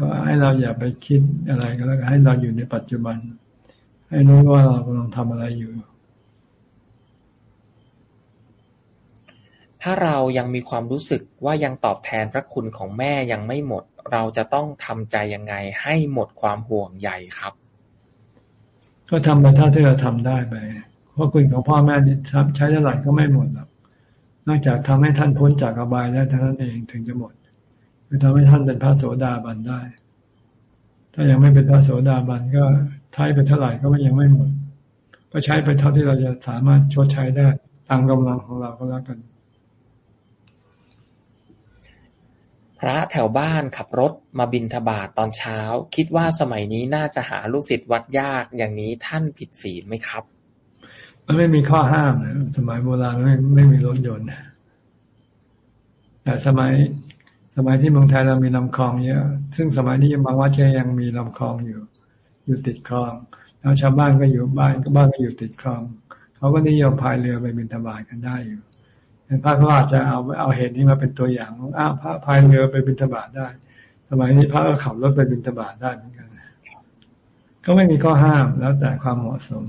ก็ให้เราอย่าไปคิดอะไรก็แล้วให้เราอยู่ในปัจจุบัน ให้รู้ว่าเรากำลังทำอะไรอยู่ ถ้าเรายังมีความรู้สึกว่ายังตอบแทนพระคุณของแม่ยังไม่หมด เราจะต้องทำใจยังไงให้หมดความห่วงใยครับ ก็ทำไปเท่าที่เราทำได้ไป เพราะคุณของพ่อแม่นี่ใช้เท่าไหร่ก็ไม่หมดหรอกนอกจากทำให้ท่านพ้นจากอบายได้เท่านั้นเองถึงจะหมดคือทำให้ท่านเป็นพระโสดาบันได้ ถ้ายังไม่เป็นพระโสดาบันก็ใช้ไปเท่าไหร่ก็ยังไม่หมด ก็ใช้ไปเท่าที่เราจะสามารถชดใช้ได้ตามกำลังของเราก็แล้วกัน พระแถวบ้านขับรถมาบินทบาทตอนเช้า คิดว่าสมัยนี้น่าจะหาลูกศิษย์วัดยากอย่างนี้ท่านผิดศีลไหมครับ มันไม่มีข้อห้ามนะสมัยโบราณไม่ไม่มีรถยนต์แต่สมัยสมัยที่เมืองไทยเรามีลำคลองเยอะ ซึ่งสมัยนี้บางวัดก็ยังมีลำคลองอยู่ อยู่ติดคลอง แล้วชาวบ้านก็อยู่บ้านก็บ้านก็อยู่ติดคลอง เขาก็นิยมพายเรือไปบินทบาทกันได้อยู่พระก็อาจจะเอาเอาเหตุนี้มาเป็นตัวอย่างอ้าพระพายเรือไปบิณฑบาตได้ สมัยนี้พระก็ขับรถไปบิณฑบาตได้เหมือนกัน ก็ไม่มีข้อห้ามแล้วแต่ความเหมาะสม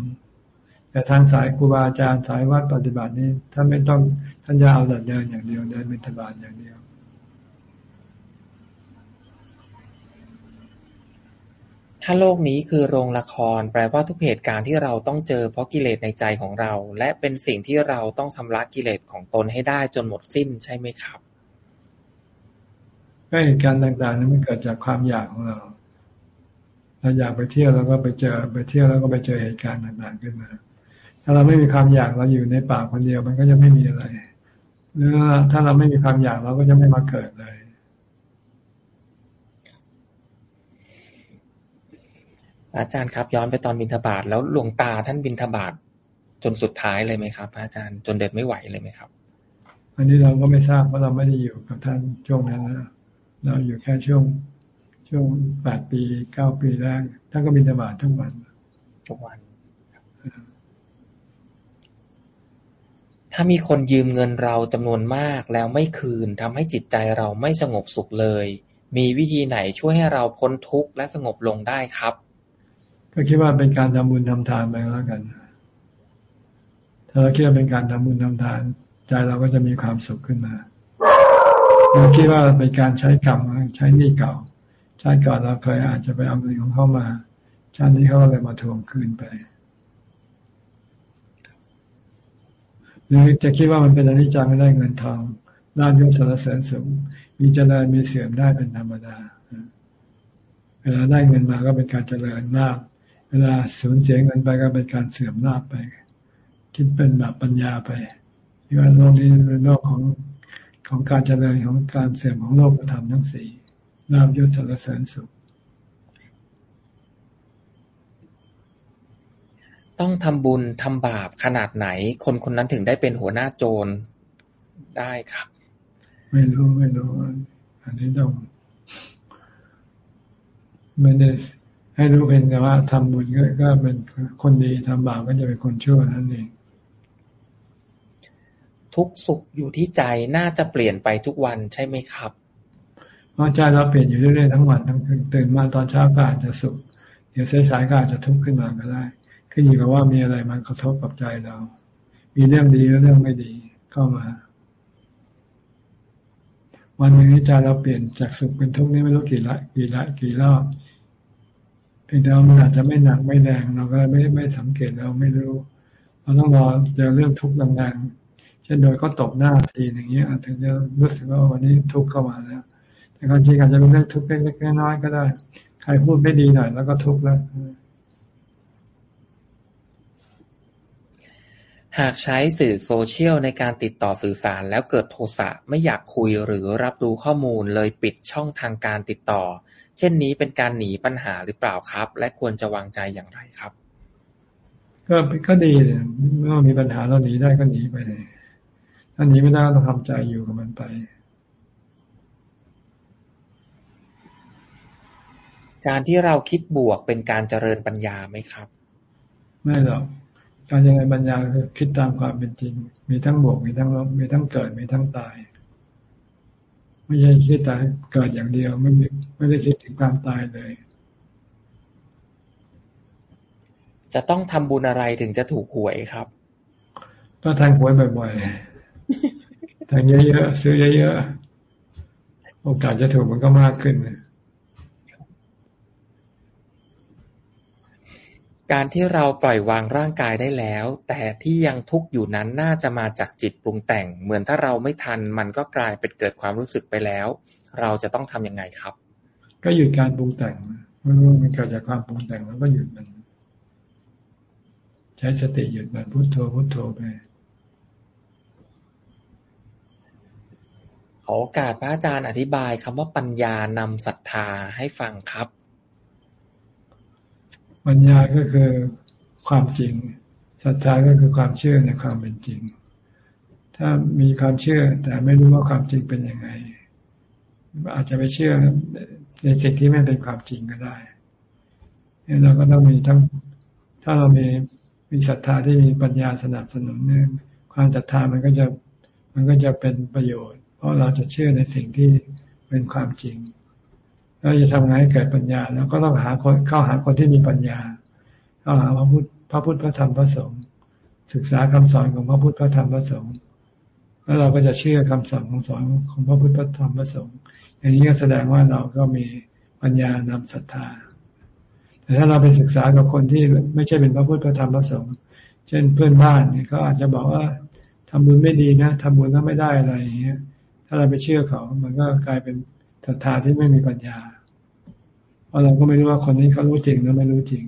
แต่ทางสายครูบาอาจารย์สายวัดปฏิบัตินี้ท่านไม่ต้องท่านจะเอาแต่เดินอย่างเดียวเดินบิณฑบาตอย่างเดียวถถ้าโลกนี้คือโรงละคร แปลว่าทุกเหตุการณ์ที่เราต้องเจอเพราะกิเลสในใจของเรา และเป็นสิ่งที่เราต้องชำระกิเลสของตนให้ได้จนหมดสิ้นใช่ไหมครับก็เหตุการณ์ต่างๆนั้นมันเกิดจากความอยากของเราเราอยากไปเที่ยวเราก็ไปเจอไปเที่ยวแล้วก็ไปเจอเหตุการณ์ต่างๆขึ้นมา ถ้าเราไม่มีความอยากเราอยู่ในป่าคนเดียว มันก็จะไม่มีอะไร หรือถ้าเราไม่มีความอยากเราก็จะไม่มาเกิดเลย อาจารย์ครับ ย้อนไปตอนบินทบาทแล้วหลวงตาท่านบินทบาทจนสุดท้ายเลยไหมครับ อาจารย์จนเดินไม่ไหวเลยไหมครับ อันนี้เราก็ไม่ทราบเพราะเราไม่ได้อยู่กับท่านช่วงนั้นนะเราอยู่แค่ช่วงช่วงแปดปีเก้าปีแรกท่านก็บินทบาททุกวันทุกวัน ถ้ามีคนยืมเงินเราจำนวนมากแล้วไม่คืนทำให้จิตใจเราไม่สงบสุขเลย มีวิธีไหนช่วยให้เราพ้นทุกข์และสงบลงได้ครับ ก็คิดว่าเป็นการทำบุญทำทานไปแล้วกัน ถ้าเราคิดว่าเป็นการทำบุญทำทาน ใจเราก็จะมีความสุขขึ้นมาเราคิดว่าเป็นการใช้กรรมใช้หนี่เก่าชาติก่อนเราเคยอาจจะไปเอาเงินของเขามา ชาตินี้เขาก็เลยมาทวงคืนไป หรือจะคิดว่ามันเป็นอนิจจังไม่ได้เงินทองลาภยศสารเสริญสูงมีเจริญมีเสื่อมได้เป็นธรรมดาเวลาได้เงินมาก็เป็นการเจริญลาภเวลาสูญเสียเงินไปก็เป็นการเสื่อมลาภไป คิดเป็นแบบปัญญาไปที่ว่าโลกนี้เป็นโลกของของการเจริญของการเสื่อมของโลกธรรมทั้งสี่ลาภยศสารเสริญสุข ต้องทำบุญทำบาปขนาดไหน คนคนนั้นถึงได้เป็นหัวหน้าโจรได้ครับ ไม่รู้ไม่รู้ อันนี้ต้องไม่ได้ให้รู้เพียงแต่ว่าทำบุญก็ก็เป็นคนดีทำบาปก็จะเป็นคนชั่วนั่นเองทุกสุขอยู่ที่ใจน่าจะเปลี่ยนไปทุกวันใช่ไหมครับเพราะใจเราเปลี่ยนอยู่เรื่อยๆทั้งวันทั้งคืนตื่นมาตอนเช้าก็อาจจะสุข เดี๋ยวสายๆก็อาจจะทุกข์ขึ้นมาก็ได้ ขึ้นอยู่กับว่ามีอะไรมากระทบกับใจเรา มีเรื่องดีหรือเรื่องไม่ดีเข้ามา วันหนึ่งใจเราเปลี่ยนจากสุขเป็นทุกข์นี่ไม่รู้กี่ละกี่ละกี่รอบเพียงแต่มันอาจจะไม่หนักไม่แดงเราก็ไม่ไม่สังเกตเราไม่รู้ เราต้องรอเจอเรื่องทุกข์แรงๆเช่นโดยก็ตบหน้าทีอย่างเงี้ยถึงจะรู้สึกว่าวันนี้ทุกข์เข้ามาแล้ว แต่ความจริงอาจจะเป็นเรื่องทุกข์เล็กๆน้อยๆก็ได้ ใครพูดไม่ดีหน่อยแล้วก็ทุกข์แล้ว หากใช้สื่อโซเชียลในการติดต่อสื่อสารแล้วเกิดโทสะ ไม่อยากคุยหรือรับรู้ข้อมูลเลยปิดช่องทางการติดต่อ เช่นนี้เป็นการหนีปัญหาหรือเปล่าครับ และควรจะวางใจอย่างไรครับ ก็ก็ดีเลยเมื่อมีปัญหาเราหนีได้ก็หนีไปเลยถ้าหนีไม่ได้ก็ต้องทำใจอยู่กับมันไปการที่เราคิดบวกเป็นการเจริญปัญญาไหมครับ ไม่หรอก การยังไงปัญญาคือคิดตามความเป็นจริง มีทั้งบวกมีทั้งลบมีทั้งเกิดมีทั้งตาย ไม่ใช่คิดแต่เกิดอย่างเดียว ไม่ไม่ได้คิดถึงความตายเลย จะต้องทำบุญอะไรถึงจะถูกหวยครับ ก็ทางหวยบ่อยๆทางเยอะๆซื้อเยอะๆโอกาสจะถูกมันก็มากขึ้นเการที่เราปล่อยวางร่างกายได้แล้ว แต่ที่ยังทุกข์อยู่นั้นน่าจะมาจากจิตปรุงแต่ง เหมือนถ้าเราไม่ทัน มันก็กลายเป็นเกิดความรู้สึกไปแล้ว เราจะต้องทํำยังไงครับ ก็หยุดการปรุงแต่งเมื่อมันเกิดจากความปรุงแต่งแล้วก็หยุดมัน ใช้สติหยุดมันพุโทโธพุโทโธไปขอโอกาสพระอาจารย์อธิบายคำว่าปัญญานำศรัทธาให้ฟังครับ ปัญญาก็คือความจริงศรัทธาก็คือความเชื่อในความเป็นจริง ถ้ามีความเชื่อแต่ไม่รู้ว่าความจริงเป็นยังไง อาจจะไปเชื่อในสิ่งที่ไม่เป็นความจริงก็ได้เราก็ต้องมีทั้ง ถ้าเรามีมีศรัทธาที่มีปัญญาสนับสนุนเนี่ยความศรัทธามันก็จะมันก็จะเป็นประโยชน์ เพราะเราจะเชื่อในสิ่งที่เป็นความจริง เราจะทำไงให้เกิดปัญญาแล้วก็ต้องหาคนเข้าหาคนที่มีปัญญาเข้าหาพระพุทธพระพุทธพระธรรมพระสงฆ์ศึกษาคำสอนของพระพุทธพระธรรมพระสงฆ์แล้วเราก็จะเชื่อคำสอนของสอนของพระพุทธพระธรรมพระสงฆ์อย่างนี้ก็แสดงว่าเราก็มีปัญญานำศรัทธา แต่ถ้าเราไปศึกษากับคนที่ไม่ใช่เป็นพระพุทธพระธรรมพระสงฆ์เช่นเพื่อนบ้านเนี่ยเขาอาจจะบอกว่าทำบุญไม่ดีนะทำบุญแล้วไม่ได้อะไรอย่างเงี้ย ถ้าเราไปเชื่อเขา มันก็กลายเป็นศรัทธาที่ไม่มีปัญญา ราะเราก็ไม่รู้ว่าคนนี้เขารู้จริงหรือไม่รู้จริง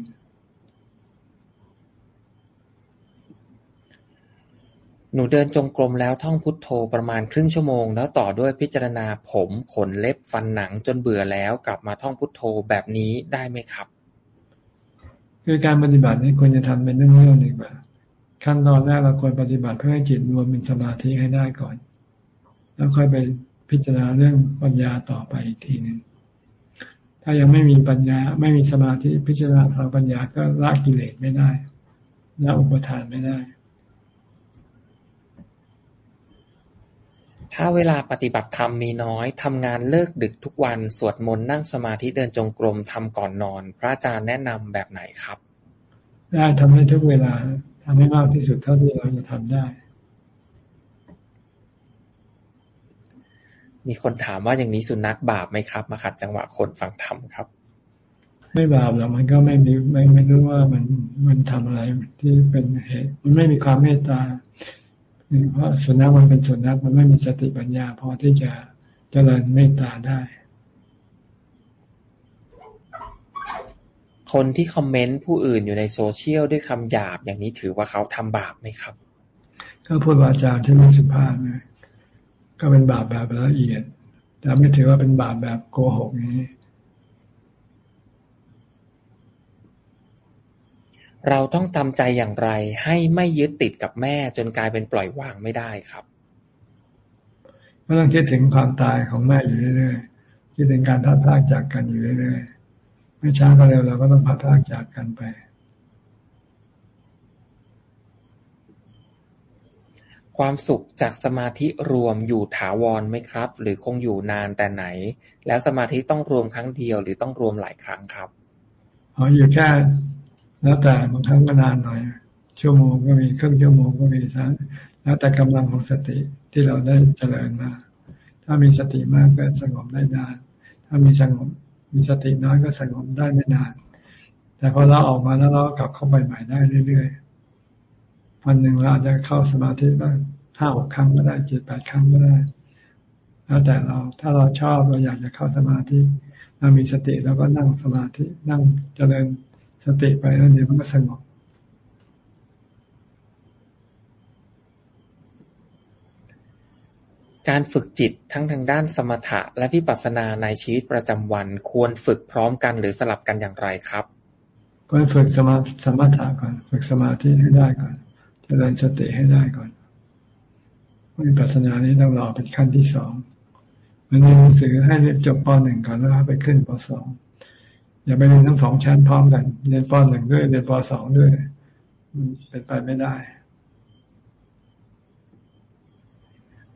หนูเดินจงกรมแล้วท่องพุทโธประมาณครึ่งชั่วโมง แล้วต่อด้วยพิจารณาผมขนเล็บฟันหนังจนเบื่อแล้วกลับมาท่องพุทโธแบบนี้ได้ไหมครับคือการปฏิบัตินี่ควรจะทำเป็นเรื่องๆดีกว่าขั้นตอนแรกเราควรปฏิบัติเพื่อให้จิตรวมเป็นสมาธิให้ได้ก่อน แล้วค่อยไปพิจารณาเรื่องปัญญาต่อไปอีกทีหนึ่ง ถ้ายังไม่มีปัญญา ไม่มีสมาธิพิจารณาทางปัญญาก็ละกิเลสไม่ได้ละอุปทานไม่ได้ ถ้าเวลาปฏิบัติธรรมมีน้อยทำงานเลิกดึกทุกวันสวดมนต์นั่งสมาธิเดินจงกรมทำก่อนนอน พระอาจารย์แนะนำแบบไหนครับ ได้ทำให้ทุกเวลาทำให้มากที่สุดเท่าที่เราจะทำได้ มีคนถามว่าอย่างนี้สุนัขบาปไหมครับ มาขัดจังหวะคนฟังธรรมครับ ไม่บาปหรอกมันก็ไม่มีไม่ไม่รู้ว่ามันมันทำอะไรที่เป็นเหตุมันไม่มีความเมตตาเพราะสุนัขมันเป็นสุนัขมันไม่มีสติปัญญาพอที่จะเจริญเมตตาได้ คนที่คอมเมนต์ผู้อื่นอยู่ในโซเชียลด้วยคำหยาบอย่างนี้ถือว่าเขาทำบาปไหมครับ ก็พูดวาจาที่ไม่สุภาพนะ ก็เป็นบาปแบบละเอียด แต่ไม่ถือว่าเป็นบาปแบบโกหกนี้ เราต้องทำใจอย่างไร ให้ไม่ยึดติดกับแม่จนกลายเป็นปล่อยวางไม่ได้ครับก็ต้องคิดถึงความตายของแม่อยู่เรื่อยๆคิดถึงการพัดพากจากกันอยู่เรื่อยๆไม่ช้าก็เร็วเราก็ต้องพัดพากจากกันไป ความสุขจากสมาธิรวมอยู่ถาวรไหมครับ หรือคงอยู่นานแต่ไหน แล้วสมาธิต้องรวมครั้งเดียว หรือต้องรวมหลายครั้งครับอ๋ออยู่แค่แล้วแต่บางครั้งก็นานหน่อย ชั่วโมงก็มีครึ่งชั่วโมงก็มีทั้งแล้วแต่กำลังของสติที่เราได้เจริญมา ถ้ามีสติมากก็สงบได้นาน ถ้ามีสงบมีสติน้อยก็สงบได้ไม่นาน แต่พอเราออกมาแล้วเรากลับเข้าไปใหม่ได้เรื่อยๆ วันหนึ่งเราอาจจะเข้าสมาธิได้ห้าหกครั้งก็ได้เจ็ดแปดครั้งก็ได้ แล้วแต่เราถ้าเราชอบเราอยากจะเข้าสมาธิเรามีสติเราก็นั่งสมาธินั่งเจริญสติไปแล้วเดี๋ยวมันก็สงบการฝึกจิตทั้งทางด้านสมถะและวิปัสสนาในชีวิตประจำวัน ควรฝึกพร้อมกันหรือสลับกันอย่างไรครับ ก็ฝึกสมาสมถะก่อน ฝึกสมาธิให้ได้ก่อน จเจริญสติให้ได้ก่อนวิปัสสนานี้ต้องรอเป็นขั้นที่สองมันในหนังสือให้จบปหนึ่งก่อนแล้วไปขึ้นปสองอย่าไปเรียนทั้งสองชั้นพร้อมกันเรียนปหนึ่งด้วยเรียนปสองด้วยเป็นไปไม่ได้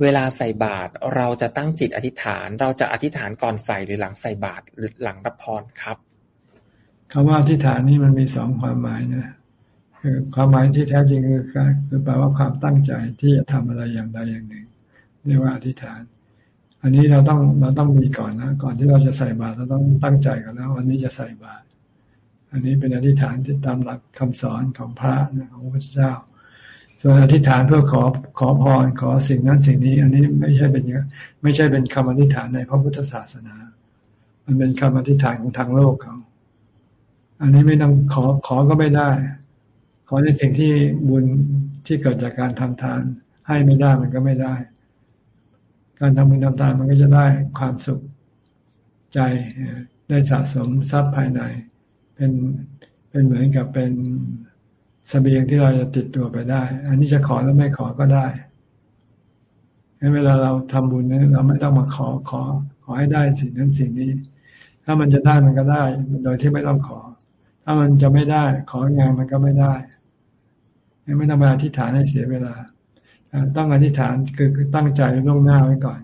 เวลาใส่บาตรเราจะตั้งจิตอธิษฐาน เราจะอธิษฐานก่อนใส่หรือหลังใส่บาตรหรือหลังรับพรครับคำว่าอธิษฐานนี่มันมีสองความหมายนะ คือความหมายที่แท้จริงคือคือแปลว่าความตั้งใจที่จะทำอะไรอย่างใดอย่างหนึ่งเรียกว่าอธิษฐาน อันนี้เราต้องเราต้องมีก่อนนะ ก่อนที่เราจะใส่บาตรเราต้องตั้งใจกันแล้ววันนี้จะใส่บาตรอันนี้เป็นอธิษฐานที่ตามหลักคำสอนของพระของพระเจ้า ส่วนอธิษฐานเพื่อขอขอพรขอสิ่งนั้นสิ่งนี้ อันนี้ไม่ใช่เป็นไม่ใช่เป็นคำอธิษฐานในพระพุทธศาสนา มันเป็นคำอธิษฐานของทางโลกเขาอันนี้ไม่ต้องขอขอก็ไม่ได้ อในสิ่งที่บุญที่เกิดจากการทำทาน ให้ไม่ได้มันก็ไม่ได้ การทำบุญทำทานมันก็จะได้ความสุขใจได้สะสมทรัพย์ภายใน เป็นเป็นเหมือนกับเป็นสเสบียงที่เราจะติดตัวไปได้ อันนี้จะขอแล้วไม่ขอก็ได้เวลาเราทำบุญเนี่ยเราไม่ต้องมาขอขอ ขอให้ได้สิ่งนั้นสิ่งนี้ ถ้ามันจะได้มันก็ได้ โดยที่ไม่ต้องขอ ถ้ามันจะไม่ได้ ของานมันก็ไม่ได้ ไม่ต้องมาอธิษฐานให้เสียเวลา ต้องอธิษฐานคือตั้งใจล่วงหน้าไว้ก่อน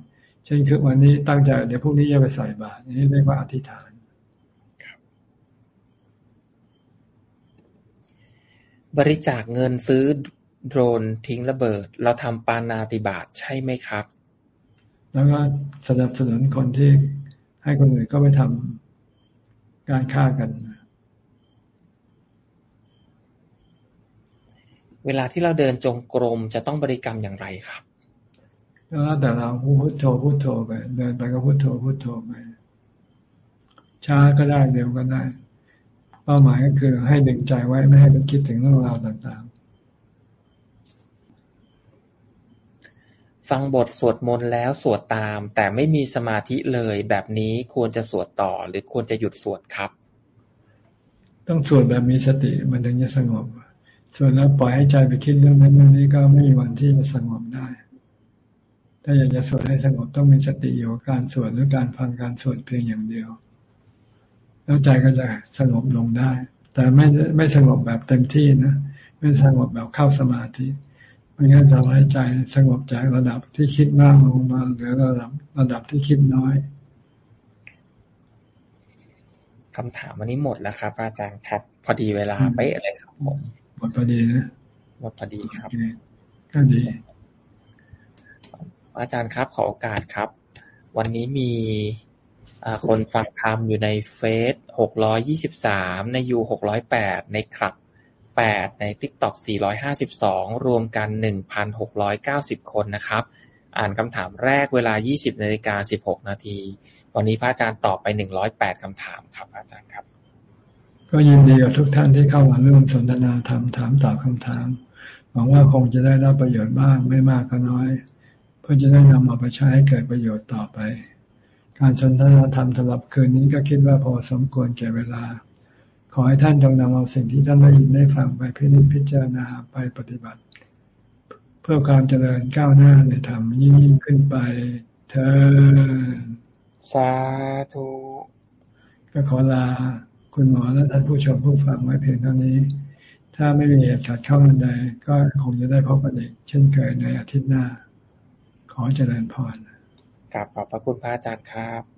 เช่นคือวันนี้ตั้งใจเดี๋ยวพรุ่งนี้จะไปใส่บาตรนี่เรียกว่าอธิษฐานบริจาคเงินซื้อโดรนทิ้งระเบิด เราทำปานาติบาตใช่ไหมครับ แล้วก็สนับสนุนคนที่ให้คนอื่นก็ไปทำการฆ่ากัน เวลาที่เราเดินจงกรมจะต้องบริกรรมอย่างไรครับแล้วแต่เราพุทโธพุทโธไปเดินไปก็พุทโธพุทโธไปช้าก็ได้เร็วก็ได้ เป้าหมายก็คือให้ดึงใจไว้ไม่ให้ไปคิดถึงเรื่องราวต่างๆ ฟังบทสวดมนต์แล้วสวดตาม แต่ไม่มีสมาธิเลยแบบนี้ควรจะสวดต่อ หรือควรจะหยุดสวดครับ ต้องสวดแบบมีสติมันถึงจะสงบ สวดแล้วปล่อยให้ใจไปคิดเรื่องนั้นเรื่องนี้ก็ไม่มีวันที่จะสงบได้ ถ้าอยากจะสวดให้สงบต้องมีสติอยู่กับการสวดหรือการฟังการสวดเพียงอย่างเดียว แล้วใจก็จะสงบลงได้ แต่ไม่ไม่สงบแบบเต็มที่นะ ไม่สงบแบบเข้าสมาธิมันก็จะให้ใจสงบจากระดับที่คิดมากลงมาเหลือระดับระดับที่คิดน้อยคำถามวันนี้หมดแล้วครับ อาจารย์ครับ พอดีเวลาเป๊ะเลยครับผม หมดพอดีนะหมดพอดีครับก็ดี อาจารย์ครับ ขอโอกาสครับ วันนี้มีคนฟังธรรมอยู่ในเฟซหกร้อยี่สิบสามในยูหกร้อยแปดในคลับแปดใน TikTok สี่ร้อยห้าสิบสองรวมกันหนึ่งพันหกร้อยเก้าสิบคนนะครับ อ่านคำถามแรกเวลายี่สิบนาฬิกาสิบหกนาที วันนี้พระอาจารย์ตอบไปหนึ่งร้อยแปดคำถามครับ อาจารย์ครับ ก็ยินดีกับทุกท่านที่เข้ามาร่วมสนทนาธรรมถามตอบคำถาม หวังว่าคงจะได้รับประโยชน์บ้างไม่มากก็น้อย เพื่อจะได้นำเอาไปใช้ให้เกิดประโยชน์ต่อไป การสนทนาธรรมสำหรับคืนนี้ก็คิดว่าพอสมควรแก่เวลา ขอให้ท่านจงนำเอาสิ่งที่ท่านได้ยินได้ฟังไปพิจิตพิจารณาไปปฏิบัติ เพื่อความเจริญก้าวหน้าในธรรมยิ่งยิ่งขึ้นไปเธอสาธุก็ขอลา คุณหมอและท่านผู้ชมผู้ฟังไว้เพียงเท่านี้ ถ้าไม่มีเหตุขัดข้องใดก็คงจะได้พบกันอีกเช่นเคยในอาทิตย์หน้า ขอเจริญพรกราบขอบพระคุณพระอาจารย์ครับ